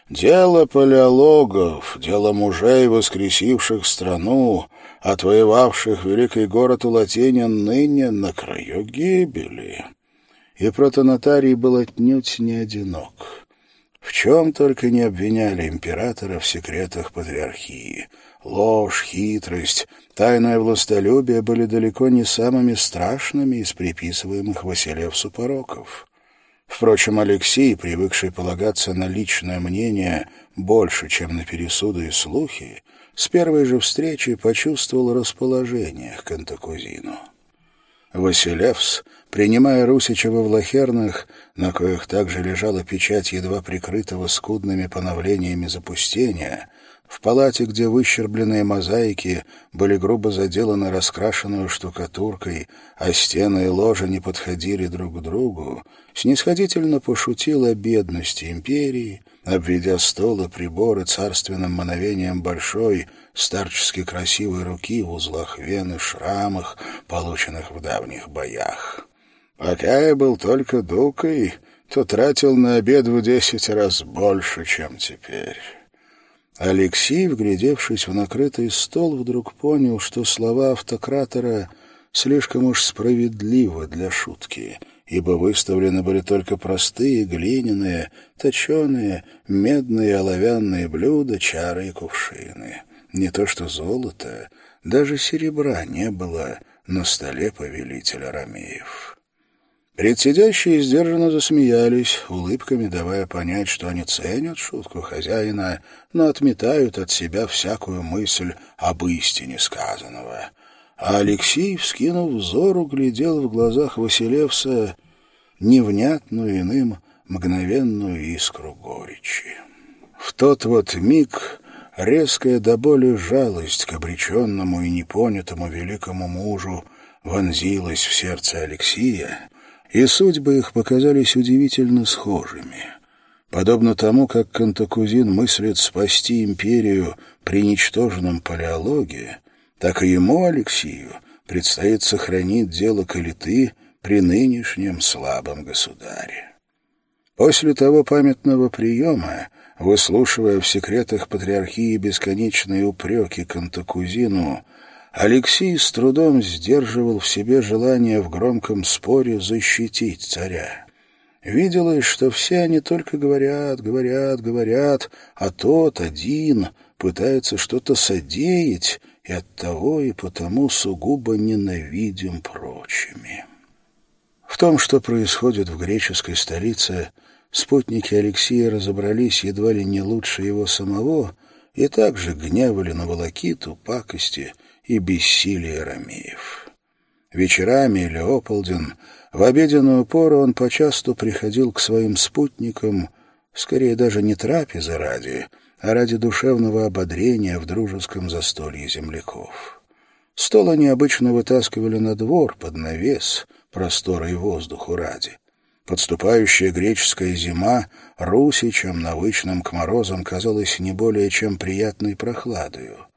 Дело палеологов, дело мужей, воскресивших страну, отвоевавших великий город у латинин ныне на краю гибели. И протонотарий был отнюдь не одинок. В чем только не обвиняли императора в секретах патриархии. Ложь, хитрость, тайное властолюбие были далеко не самыми страшными из приписываемых Василевсу пороков. Впрочем, Алексей, привыкший полагаться на личное мнение больше, чем на пересуды и слухи, с первой же встречи почувствовал расположение к Кантакузину. Василевс Принимая Русича во Влахернах, на коих также лежала печать едва прикрытого скудными поновлениями запустения, в палате, где выщербленные мозаики были грубо заделаны раскрашенную штукатуркой, а стены и ложа не подходили друг к другу, снисходительно пошутил о бедности империи, обведя стол и приборы царственным мановением большой, старчески красивой руки в узлах вен и шрамах, полученных в давних боях. Пока я был только дукой, то тратил на обед в десять раз больше, чем теперь. Алексей, вглядевшись в накрытый стол, вдруг понял, что слова автократора слишком уж справедливы для шутки, ибо выставлены были только простые, глиняные, точеные, медные оловянные блюда, чары и кувшины. Не то что золото, даже серебра не было на столе повелителя Ромеев. Предсидящие сдержанно засмеялись, улыбками давая понять, что они ценят шутку хозяина, но отметают от себя всякую мысль об истине сказанного. А Алексей, вскинув взор, углядел в глазах Василевса невнятную иным мгновенную искру горечи. В тот вот миг резкая до боли жалость к обреченному и непонятому великому мужу вонзилась в сердце Алексея, и судьбы их показались удивительно схожими. Подобно тому, как Кантакузин мыслит спасти империю при ничтожном палеологе, так и ему, Алексею, предстоит сохранить дело Калиты при нынешнем слабом государе. После того памятного приема, выслушивая в секретах патриархии бесконечные упреки Кантакузину, Алексей с трудом сдерживал в себе желание в громком споре защитить царя. Виделось, что все они только говорят, говорят, говорят, а тот один пытается что-то содеять, и оттого и потому сугубо ненавидим прочими. В том, что происходит в греческой столице, спутники Алексея разобрались едва ли не лучше его самого и также гневали на волокиту, пакости — и бессилие ромеев. Вечерами или ополден, в обеденную пору он почасту приходил к своим спутникам, скорее даже не трапезы ради, а ради душевного ободрения в дружеском застолье земляков. Стол они обычно вытаскивали на двор под навес, простора и воздуху ради. Подступающая греческая зима русичам, навычным к морозам, казалась не более чем приятной прохладою.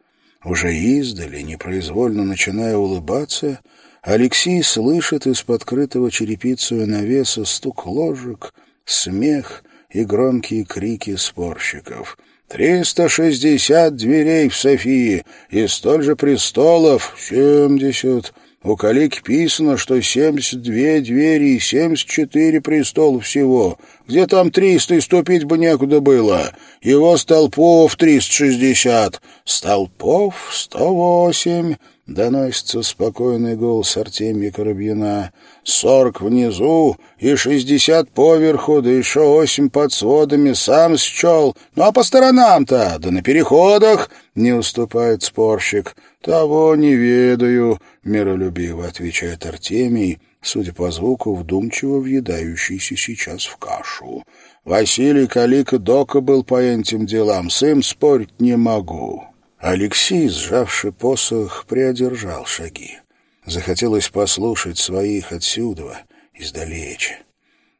Уже издали, непроизвольно начиная улыбаться, Алексей слышит из-под крытого черепицу навеса стук ложек, смех и громкие крики спорщиков. «Триста шестьдесят дверей в Софии и столь же престолов, семьдесят, у калики писано, что семьдесят две двери и семьдесят четыре престола всего. Где там триста и ступить бы некуда было. Его столпов триста шестьдесят, столпов сто восемь. — доносится спокойный голос Артемия Коробьина. «Сорок внизу и шестьдесят поверху, да еще восемь под сводами, сам счел. Ну а по сторонам-то, да на переходах!» — не уступает спорщик. «Того не ведаю», — миролюбиво отвечает Артемий, судя по звуку, вдумчиво въедающийся сейчас в кашу. «Василий Калика Дока был по этим делам, с им спорить не могу». Алексей, сжавший посох, приодержал шаги. Захотелось послушать своих отсюда, издалече.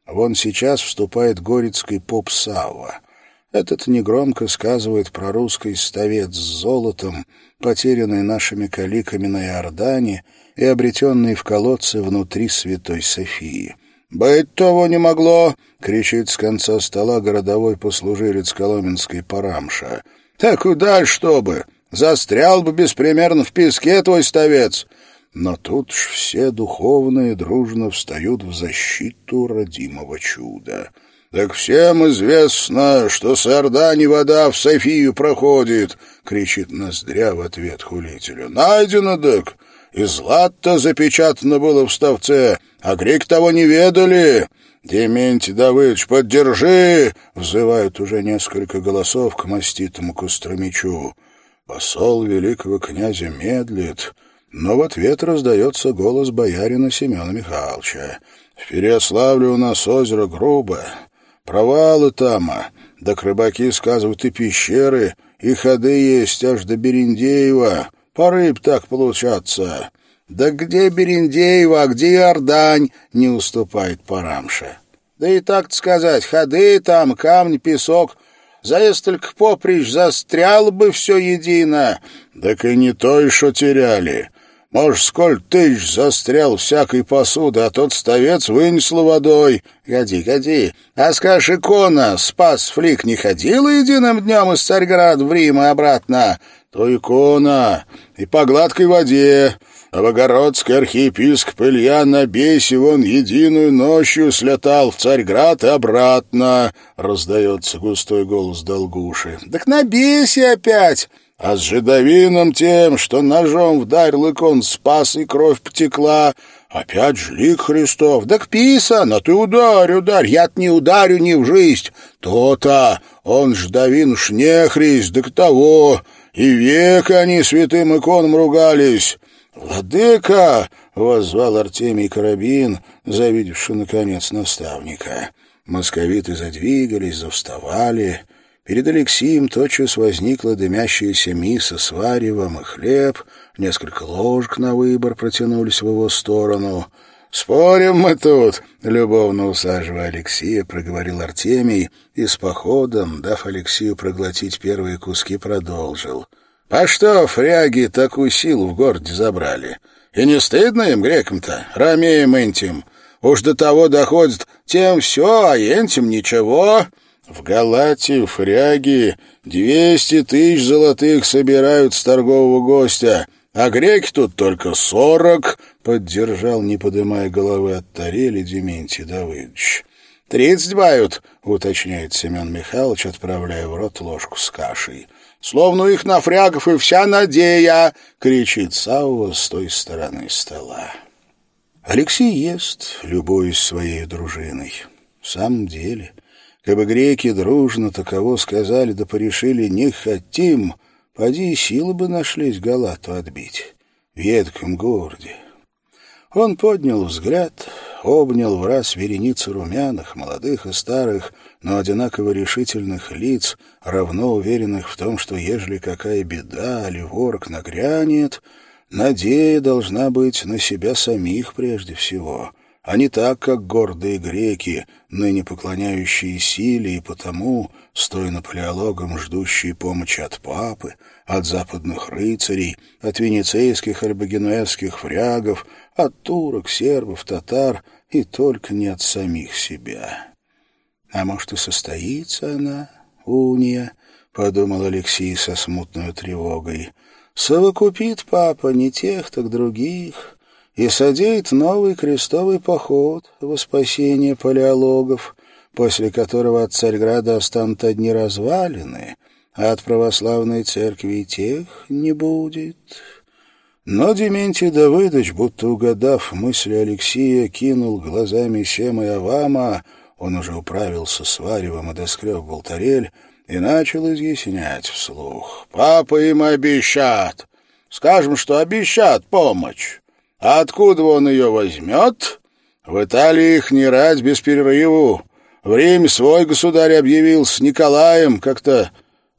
Вон сейчас вступает горецкий поп Савва. Этот негромко сказывает про русский ставец с золотом, потерянный нашими каликами на Иордане и обретенный в колодце внутри Святой Софии. «Быть того не могло!» — кричит с конца стола городовой послужилец Коломенской Парамша. «Так куда, чтобы? Застрял бы беспримерно в песке твой ставец. Но тут ж все духовные дружно встают в защиту родимого чуда. «Так всем известно, что с Ордани вода в Софию проходит!» — кричит Ноздря в ответ хулителю. «Найдено, дык! И злато запечатано было в ставце, а грек того не ведали!» «Дементий Давыдович, поддержи!» — взывают уже несколько голосов к маститому Костромичу. Посол великого князя медлит, но в ответ раздается голос боярина Семена Михайловича. «В Переославле у нас озеро грубо, провалы там, да рыбаки сказывают и пещеры, и ходы есть аж до Берендеева. По рыб так получаться». «Да где Берендеева, а где Иордань?» — не уступает Парамша. «Да и так сказать, ходы там, камни, песок, за несколько поприщ застрял бы все едино. Так и не то еще теряли. Может, сколь тысяч застрял всякой посуды, а тот ставец вынесло водой. Годи, годи. А скажи, икона, спас флик не ходила единым днем из Царьграда в Рим и обратно? То икона и по гладкой воде. А Богородский архиепископ Илья на бесе вон единую ночью слетал в Царьград и обратно, — раздается густой голос Долгуши. — Так на бесе опять! А с жидовином тем, что ножом вдарил икон, спас и кровь потекла. Опять жлик Христов. Так писано, ты ударь, ударь, я-то не ударю ни в жизнь. То-то, он ждовин уж не христ, так того. И век они святым иконам ругались. «Владыка!» — воззвал Артемий Карабин, завидевший, наконец, наставника. Московиты задвигались, завставали. Перед Алексеем тотчас возникла дымящаяся миса с варевом и хлеб, несколько ложек на выбор протянулись в его сторону. «Спорим мы тут!» — любовно усаживая Алексея, проговорил Артемий и с походом, дав Алексею проглотить первые куски, продолжил — а что фряги такую силу в городе забрали? И не стыдно им, грекам-то, ромеям интим? Уж до того доходит, тем все, а энтим ничего. В Галатии фряги двести тысяч золотых собирают с торгового гостя, а греки тут только сорок, — поддержал, не подымая головы от тарели Дементий Давыдович. «Тридцать бают», — уточняет Семен Михайлович, отправляя в рот ложку с кашей. Словно их на фрягов и вся надея!» — кричит Саува с той стороны стола. Алексей ест, любуясь своей дружиной. В самом деле, как бы греки дружно таково сказали да порешили «не хотим», поди силы бы нашлись Галату отбить в едком городе. Он поднял взгляд, обнял в раз вереницу румяных, молодых и старых, но одинаково решительных лиц, равно уверенных в том, что ежели какая беда или ворог нагрянет, надея должна быть на себя самих прежде всего, а не так, как гордые греки, ныне поклоняющие силе и потому, стоя на палеологом, ждущие помощи от папы, от западных рыцарей, от венецейских или богенуэзских фрягов, от турок, сербов, татар и только не от самих себя. А может, и состоится она, уния, — подумал Алексей со смутной тревогой. «Совокупит папа не тех, так других, и содеет новый крестовый поход во спасение палеологов, после которого от Царьграда останут одни развалины, а от православной церкви тех не будет». Но Дементий Давыдович, будто угадав мысли Алексея, кинул глазами Сема и Авама, он уже управился с варевом и доскреб болтарель, и начал изъяснять вслух. «Папа им обещат. Скажем, что обещат помощь. А откуда он ее возьмет? В Италии их не рать без перерыву. В Риме свой государь объявился Николаем, как-то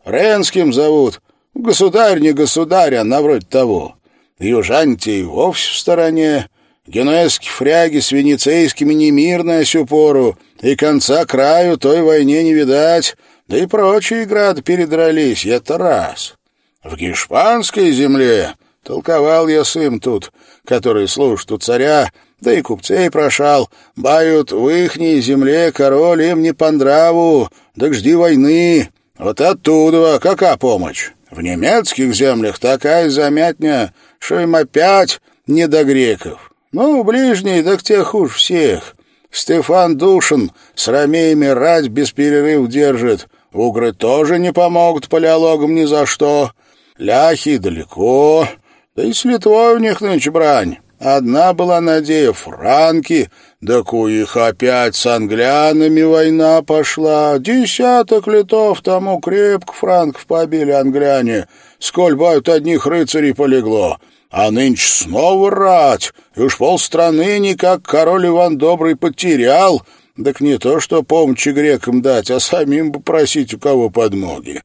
Ренским зовут. Государь не государь, а на вроде того. Южане-те и вовсе в стороне. Генуэзские фряги с венецейскими немирная сю пору, и конца краю той войне не видать. Да и прочие грады передрались, это раз. В гешпанской земле толковал я сын тут, который служит у царя, да и купцей прошал, бают в ихней земле король им не по нраву, так жди войны. Вот оттуда какая помощь? В немецких землях такая замятня, что им опять не до греков. Ну, ближний, да к тех уж всех. Стефан Душин с ромеями рать без перерыв держит. Угры тоже не помогут палеологам ни за что. Ляхи далеко, да и с Литвой у них нынче брань. Одна была надея — франки, да у их опять с англянами война пошла. Десяток летов тому крепко франков побили англяне. Сколь бают одних рыцарей полегло. А нынче снова рать, и уж полстраны никак король Иван Добрый потерял, так не то что помощи грекам дать, а самим попросить у кого подмоги.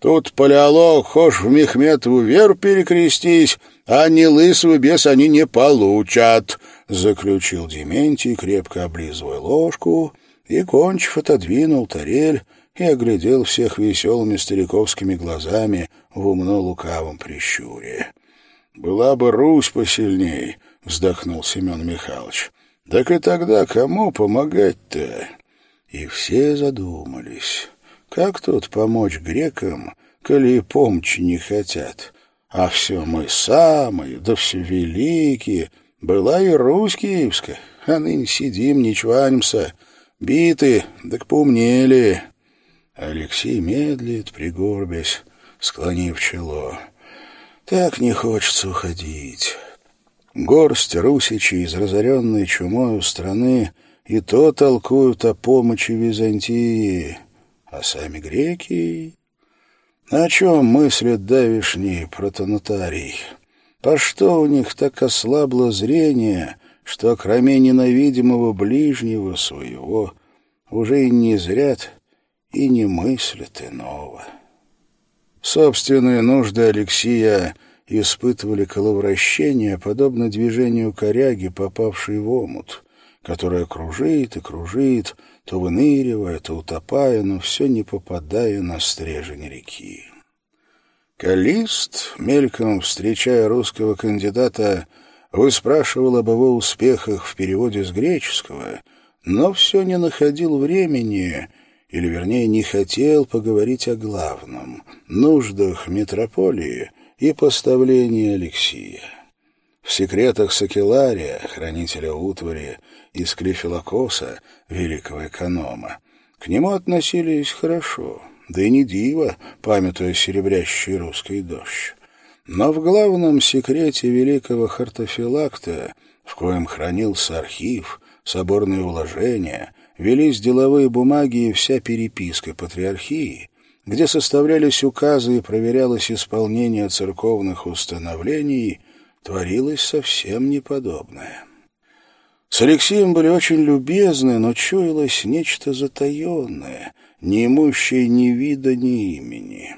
Тут палеолог, хошь в Мехметову веру перекрестись, а не лысого бес они не получат, — заключил Дементий, крепко облизывая ложку, и, кончив, отодвинул тарель и оглядел всех веселыми стариковскими глазами в умно-лукавом прищуре. Была бы Русь посильней, — вздохнул Семен Михайлович. Так и тогда кому помогать-то? И все задумались. Как тут помочь грекам, коли и помощи не хотят? А все мы самые, да все великие. Была и Русь киевская, а ныне сидим, не чванимся. Биты, так поумнели. Алексей медлит, пригорбясь, склонив чело. Так не хочется уходить. Горсть русичей из разоренной чумою страны и то толкуют о помощи Византии, а сами греки... О чем мыслят давишний протонотарий? По что у них так ослабло зрение, что кроме ненавидимого ближнего своего уже и не зрят и не мыслят иного? Собственные нужды Алексея испытывали коловращение, подобно движению коряги, попавшей в омут, которая кружит и кружит, то выныривая, то утопая, но все не попадая на стрежень реки. Калист, мельком встречая русского кандидата, выспрашивал об его успехах в переводе с греческого, но все не находил времени или, вернее, не хотел поговорить о главном — нуждах метрополии и поставлении Алексия. В секретах Сакелария, хранителя утвари, из Клифилокоса, великого эконома, к нему относились хорошо, да и не диво, памятуя серебрящий русский дождь. Но в главном секрете великого хартофилакта, в коем хранился архив, соборные уложения, велись деловые бумаги и вся переписка патриархии, где составлялись указы и проверялось исполнение церковных установлений, творилось совсем неподобное. С Алексеем были очень любезны, но чуялось нечто затаенное, не имущее ни вида, ни имени.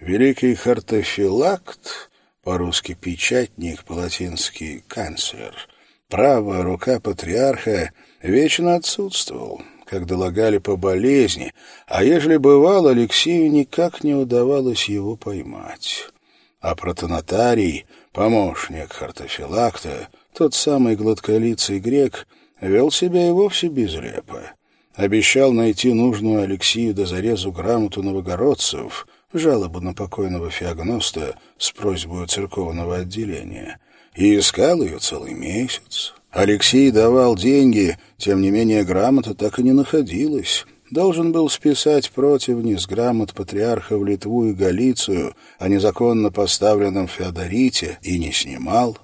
Великий хартофилакт, по-русски печатник, по-латински канцлер, правая рука патриарха вечно отсутствовал, как долагали по болезни, а ежели бывал, Алексею никак не удавалось его поймать. А протонотарий, помощник хартофилакта, тот самый гладколицый грек, вел себя и вовсе безрепо. Обещал найти нужную Алексею до зарезу грамоту новогородцев, жалобу на покойного феогноста с просьбой церковного отделения, и искал ее целый месяц. Алексей давал деньги, тем не менее грамота так и не находилась. Должен был списать противни с грамот патриарха в Литву и Галицию о незаконно поставленном Феодорите и не снимал.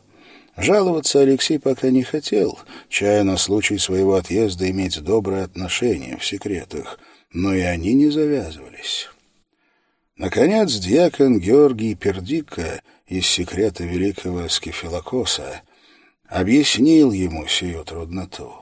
Жаловаться Алексей пока не хотел, чая на случай своего отъезда иметь добрые отношения в секретах, но и они не завязывались. Наконец, диакон Георгий Пердика из секрета великого Скефилокоса объяснил ему сию трудноту.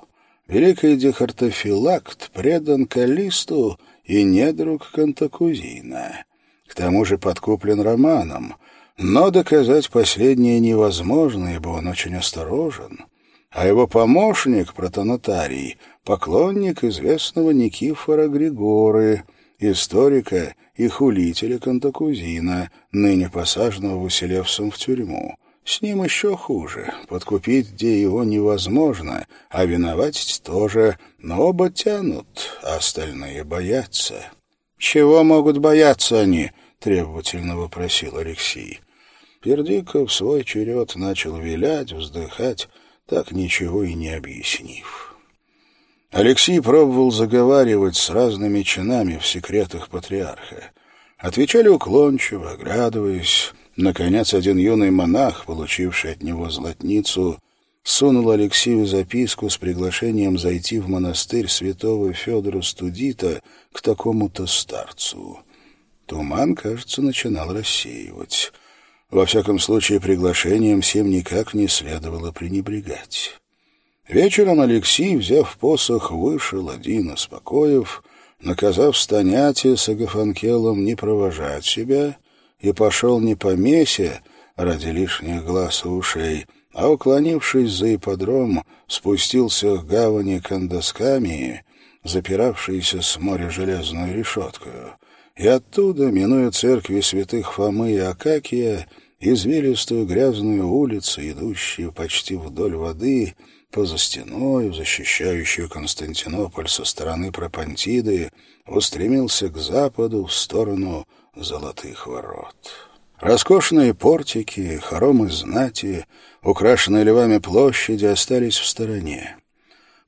Великий дехартофилакт предан Калисту и недруг Кантакузина. К тому же подкуплен романом, но доказать последнее невозможно, ибо он очень осторожен. А его помощник, протонотарий, поклонник известного Никифора Григоры, историка и хулителя Кантакузина, ныне посаженного Василевсом в тюрьму. С ним еще хуже. Подкупить где его невозможно, а виноватить тоже, но оба тянут, а остальные боятся. «Чего могут бояться они?» — требовательно вопросил Алексей. Пердиков свой черед начал вилять, вздыхать, так ничего и не объяснив. Алексей пробовал заговаривать с разными чинами в секретах патриарха. Отвечали уклончиво, оглядываясь. Наконец, один юный монах, получивший от него золотницу, сунул Алексею записку с приглашением зайти в монастырь святого Федора Студита к такому-то старцу. Туман, кажется, начинал рассеивать. Во всяком случае, приглашением всем никак не следовало пренебрегать. Вечером Алексей, взяв посох, вышел один из покоев, наказав Станяте с Агафанкелом не провожать себя, и пошел не по месе ради лишних глаз и ушей, а, уклонившись за ипподром, спустился к гавани Кандаскамии, запиравшейся с моря железную решетку, и оттуда, минуя церкви святых Фомы и Акакия, извилистую грязную улицу, идущую почти вдоль воды, поза стеною, защищающую Константинополь со стороны Пропантиды, устремился к западу в сторону Золотых ворот. Роскошные портики, хоромы знати, украшенные львами площади остались в стороне.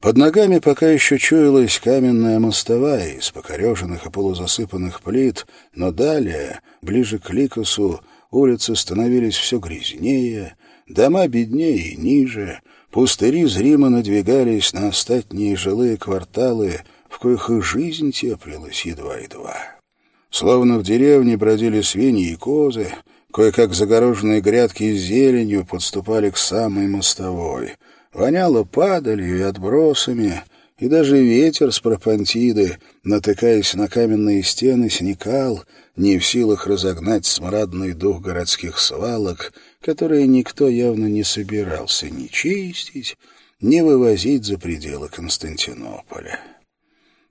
Под ногами пока еще чуялась каменная мостовая из покореженных и полузасыпанных плит, но далее, ближе к Ликосу, Улицы становились все грязнее, дома беднее и ниже, пустыри зримо надвигались на остатние жилые кварталы, в коих и жизнь теплилась едва-едва. Словно в деревне бродили свиньи и козы, кое-как загороженные грядки с зеленью подступали к самой мостовой. Воняло падалью и отбросами, и даже ветер с пропантиды, натыкаясь на каменные стены, сникал, не в силах разогнать смрадный дух городских свалок, которые никто явно не собирался ни чистить, ни вывозить за пределы Константинополя.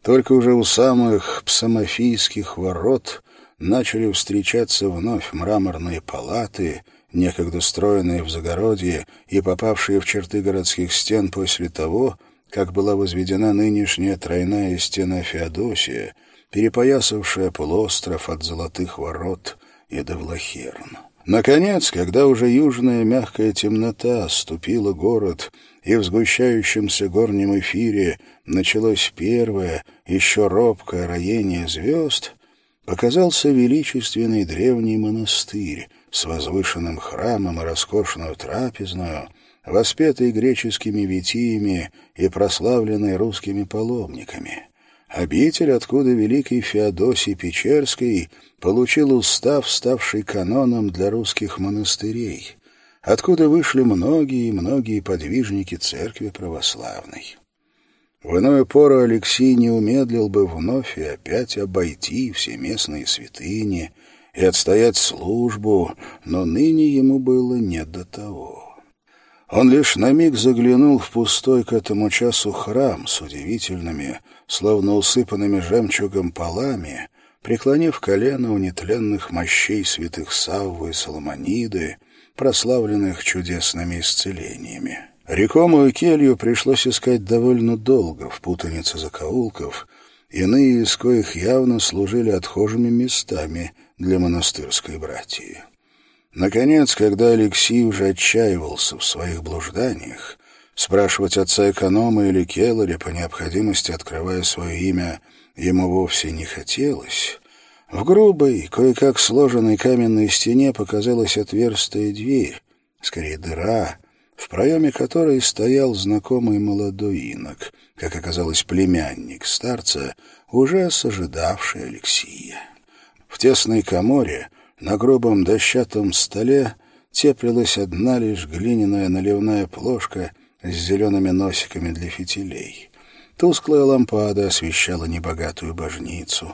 Только уже у самых псамофийских ворот начали встречаться вновь мраморные палаты, некогда стройные в загородье и попавшие в черты городских стен после того, как была возведена нынешняя тройная стена Феодосия — перепоясавшая полуостров от Золотых ворот и до Влахерн. Наконец, когда уже южная мягкая темнота ступила город, и в сгущающемся горнем эфире началось первое, еще робкое роение звезд, показался величественный древний монастырь с возвышенным храмом и роскошную трапезную, воспетый греческими витиями и прославленный русскими паломниками обитель, откуда великий Феодосий Печерский получил устав, ставший каноном для русских монастырей, откуда вышли многие и многие подвижники церкви православной. В иную пору Алексей не умедлил бы вновь и опять обойти все местные святыни и отстоять службу, но ныне ему было не до того. Он лишь на миг заглянул в пустой к этому часу храм с удивительными, словно усыпанными жемчугом полами, преклонив колено у нетленных мощей святых Саввы и Соломониды, прославленных чудесными исцелениями. Рекомую келью пришлось искать довольно долго в путанице закоулков, иные из коих явно служили отхожими местами для монастырской братьи. Наконец, когда Алексей уже отчаивался в своих блужданиях, спрашивать отца эконома или Келлари по необходимости, открывая свое имя, ему вовсе не хотелось, в грубой, кое-как сложенной каменной стене показалась отверстая дверь, скорее дыра, в проеме которой стоял знакомый молодой инок, как оказалось племянник старца, уже сожидавший Алексия. В тесной коморе на грубом дощатом столе теплилась одна лишь глиняная наливная плошка с зелеными носиками для фитилей. Тусклая лампада освещала небогатую божницу.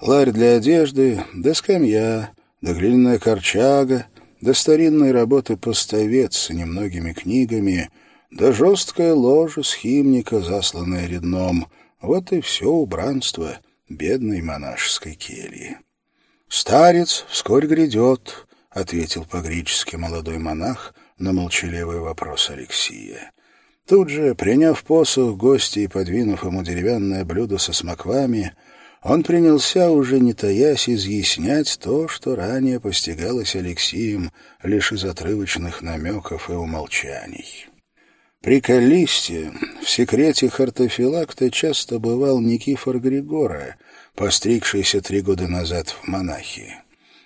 Ларь для одежды, да скамья, да глиняная корчага, да старинной работы поставец с немногими книгами, да жесткая ложа с химника, засланная редном. Вот и все убранство бедной монашеской кельи. «Старец вскоре грядет», — ответил по-гречески молодой монах на молчаливый вопрос Алексия. Тут же, приняв посох гостя и подвинув ему деревянное блюдо со смоквами, он принялся, уже не таясь, изъяснять то, что ранее постигалось Алексием лишь из отрывочных намеков и умолчаний. При Каллисте в секрете хартофилакта часто бывал Никифор Григора, постригшийся три года назад в монахи.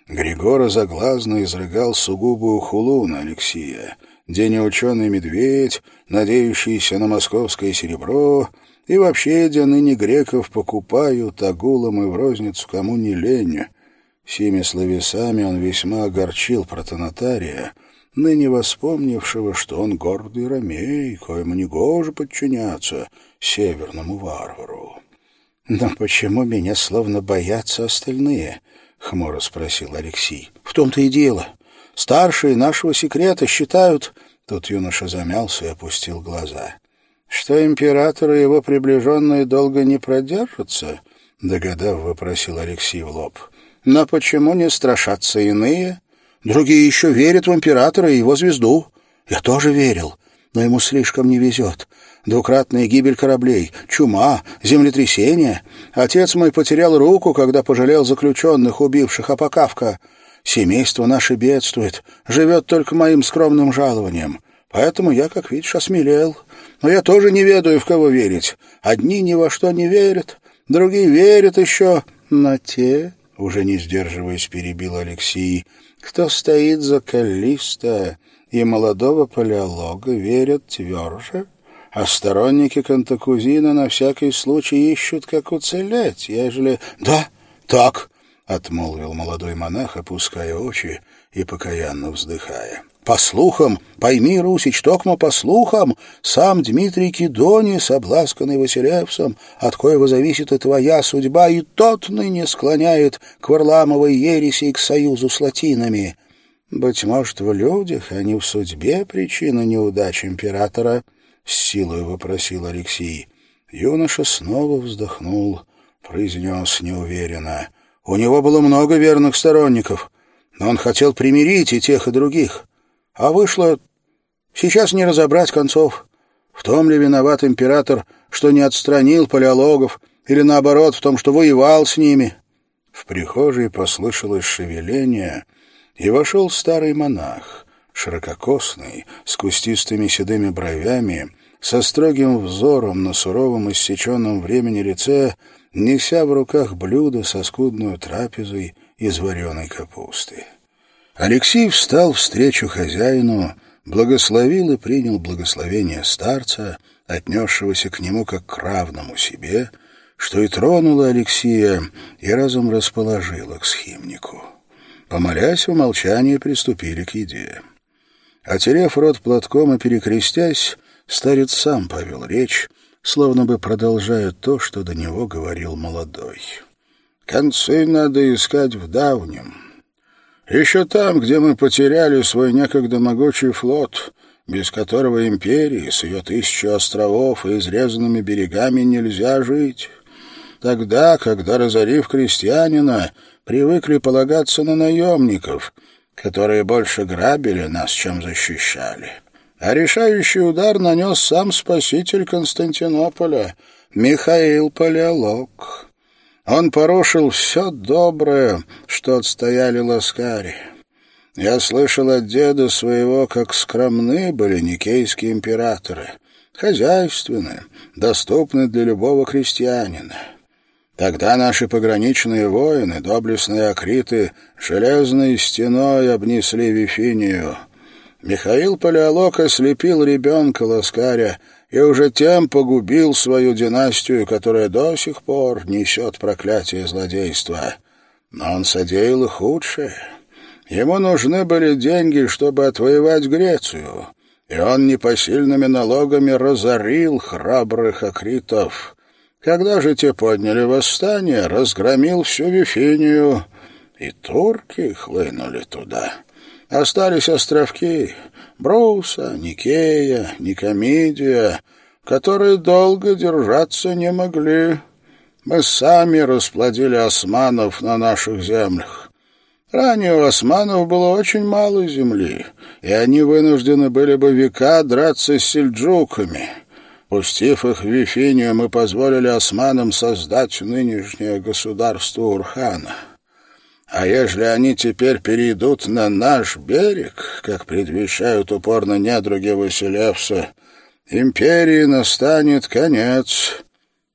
Григора заглазно изрыгал сугубую хулу на Алексия, где ученый медведь, надеющийся на московское серебро, и вообще, где ныне греков покупают агулом и в розницу кому не лень. Сими словесами он весьма огорчил протонотария, ныне воспомнившего, что он гордый ромей, коему негоже подчиняться северному варвару. «Но почему меня словно боятся остальные?» — хмуро спросил Алексей. «В том-то и дело. Старшие нашего секрета считают...» Тут юноша замялся и опустил глаза. «Что император и его приближенные долго не продержатся?» — догадав, вопросил Алексей в лоб. «Но почему не страшатся иные? Другие еще верят в императора и его звезду. Я тоже верил, но ему слишком не везет двукратная гибель кораблей, чума, землетрясение. Отец мой потерял руку, когда пожалел заключенных, убивших Апокавка. Семейство наше бедствует, живет только моим скромным жалованием. Поэтому я, как видишь, осмелел. Но я тоже не ведаю, в кого верить. Одни ни во что не верят, другие верят еще. Но те, уже не сдерживаясь, перебил Алексей, кто стоит за Каллиста и молодого палеолога, верят тверже а сторонники Кантакузина на всякий случай ищут, как уцелеть, ежели... — Да, так, — отмолвил молодой монах, опуская очи и покаянно вздыхая. — По слухам, пойми, Русич, токмо по слухам, сам Дмитрий Кедоний, обласканный Василевсом, от коего зависит и твоя судьба, и тот ныне склоняет к Варламовой ереси и к союзу с латинами. Быть может, в людях, а не в судьбе причина неудач императора —— с силой вопросил Алексей. Юноша снова вздохнул, произнес неуверенно. У него было много верных сторонников, но он хотел примирить и тех, и других. А вышло... Сейчас не разобрать концов. В том ли виноват император, что не отстранил палеологов, или наоборот, в том, что воевал с ними? В прихожей послышалось шевеление, и вошел старый монах, ширококосный, с кустистыми седыми бровями, со строгим взором на суровом иссеченном времени лице, неся в руках блюдо со скудной трапезой из вареной капусты. Алексей встал встречу хозяину, благословил и принял благословение старца, отнесшегося к нему как к равному себе, что и тронуло Алексея и разум расположило к схимнику. Помолясь в молчании, приступили к еде. Отерев рот платком и перекрестясь, Старец сам повел речь, словно бы продолжая то, что до него говорил молодой. «Концы надо искать в давнем. Еще там, где мы потеряли свой некогда могучий флот, без которого империи с ее тысячу островов и изрезанными берегами нельзя жить. Тогда, когда, разорив крестьянина, привыкли полагаться на наемников, которые больше грабили нас, чем защищали. А решающий удар нанес сам спаситель Константинополя, Михаил Палеолог. Он порушил все доброе, что отстояли ласкари. Я слышал от деда своего, как скромны были никейские императоры, хозяйственны, доступны для любого крестьянина. Тогда наши пограничные воины, доблестные акриты, железной стеной обнесли Вифинию. Михаил Палеолог ослепил ребенка Ласкаря и уже тем погубил свою династию, которая до сих пор несет проклятие злодейства. Но он содеял худшее. Ему нужны были деньги, чтобы отвоевать Грецию, и он непосильными налогами разорил храбрых акритов. Когда же те подняли восстание, разгромил всю Вифинию, и турки хлынули туда. Остались островки Бруса, Никея, Никомидия, которые долго держаться не могли. Мы сами расплодили османов на наших землях. Ранее у османов было очень мало земли, и они вынуждены были бы века драться с сельджуками — Пустив их в Вифинию, мы позволили османам создать нынешнее государство Урхана. А ежели они теперь перейдут на наш берег, как предвещают упорно недруги Василевса, империи настанет конец.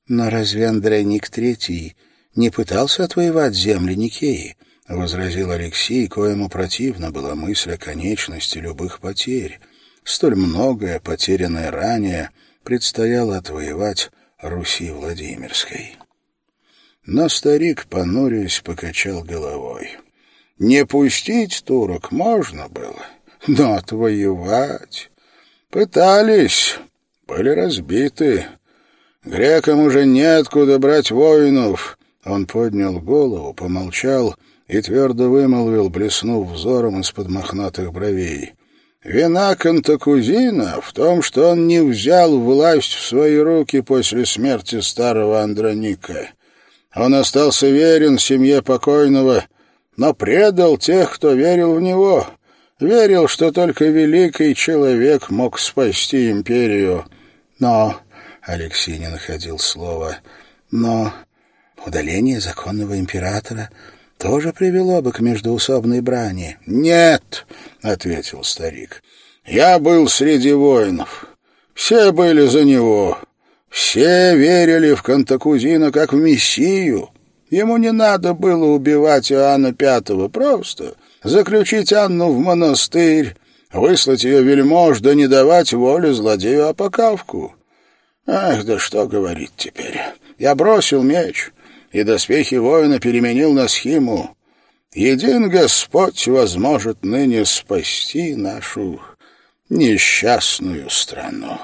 Но разве Андроник Третий не пытался отвоевать земли Никеи? — возразил Алексей, коему противна была мысль о конечности любых потерь. Столь многое, потерянное ранее — предстояло отвоевать Руси Владимирской. Но старик, понурясь, покачал головой. Не пустить турок можно было, но отвоевать... Пытались, были разбиты. Грекам уже неоткуда брать воинов. Он поднял голову, помолчал и твердо вымолвил, блеснув взором из-под мохнатых бровей. Вина Кантакузина в том, что он не взял власть в свои руки после смерти старого Андроника. Он остался верен семье покойного, но предал тех, кто верил в него, верил, что только великий человек мог спасти империю. Но, Алексей не находил слова, но удаление законного императора — тоже привело бы к междоусобной брани. «Нет», — ответил старик, — «я был среди воинов. Все были за него. Все верили в Кантакузина как в мессию. Ему не надо было убивать Иоанна Пятого, просто заключить Анну в монастырь, выслать ее вельмож, да не давать воли злодею Апокавку. Ах, да что говорить теперь. Я бросил меч» и доспехи воина переменил на схиму. Един Господь возможет ныне спасти нашу несчастную страну.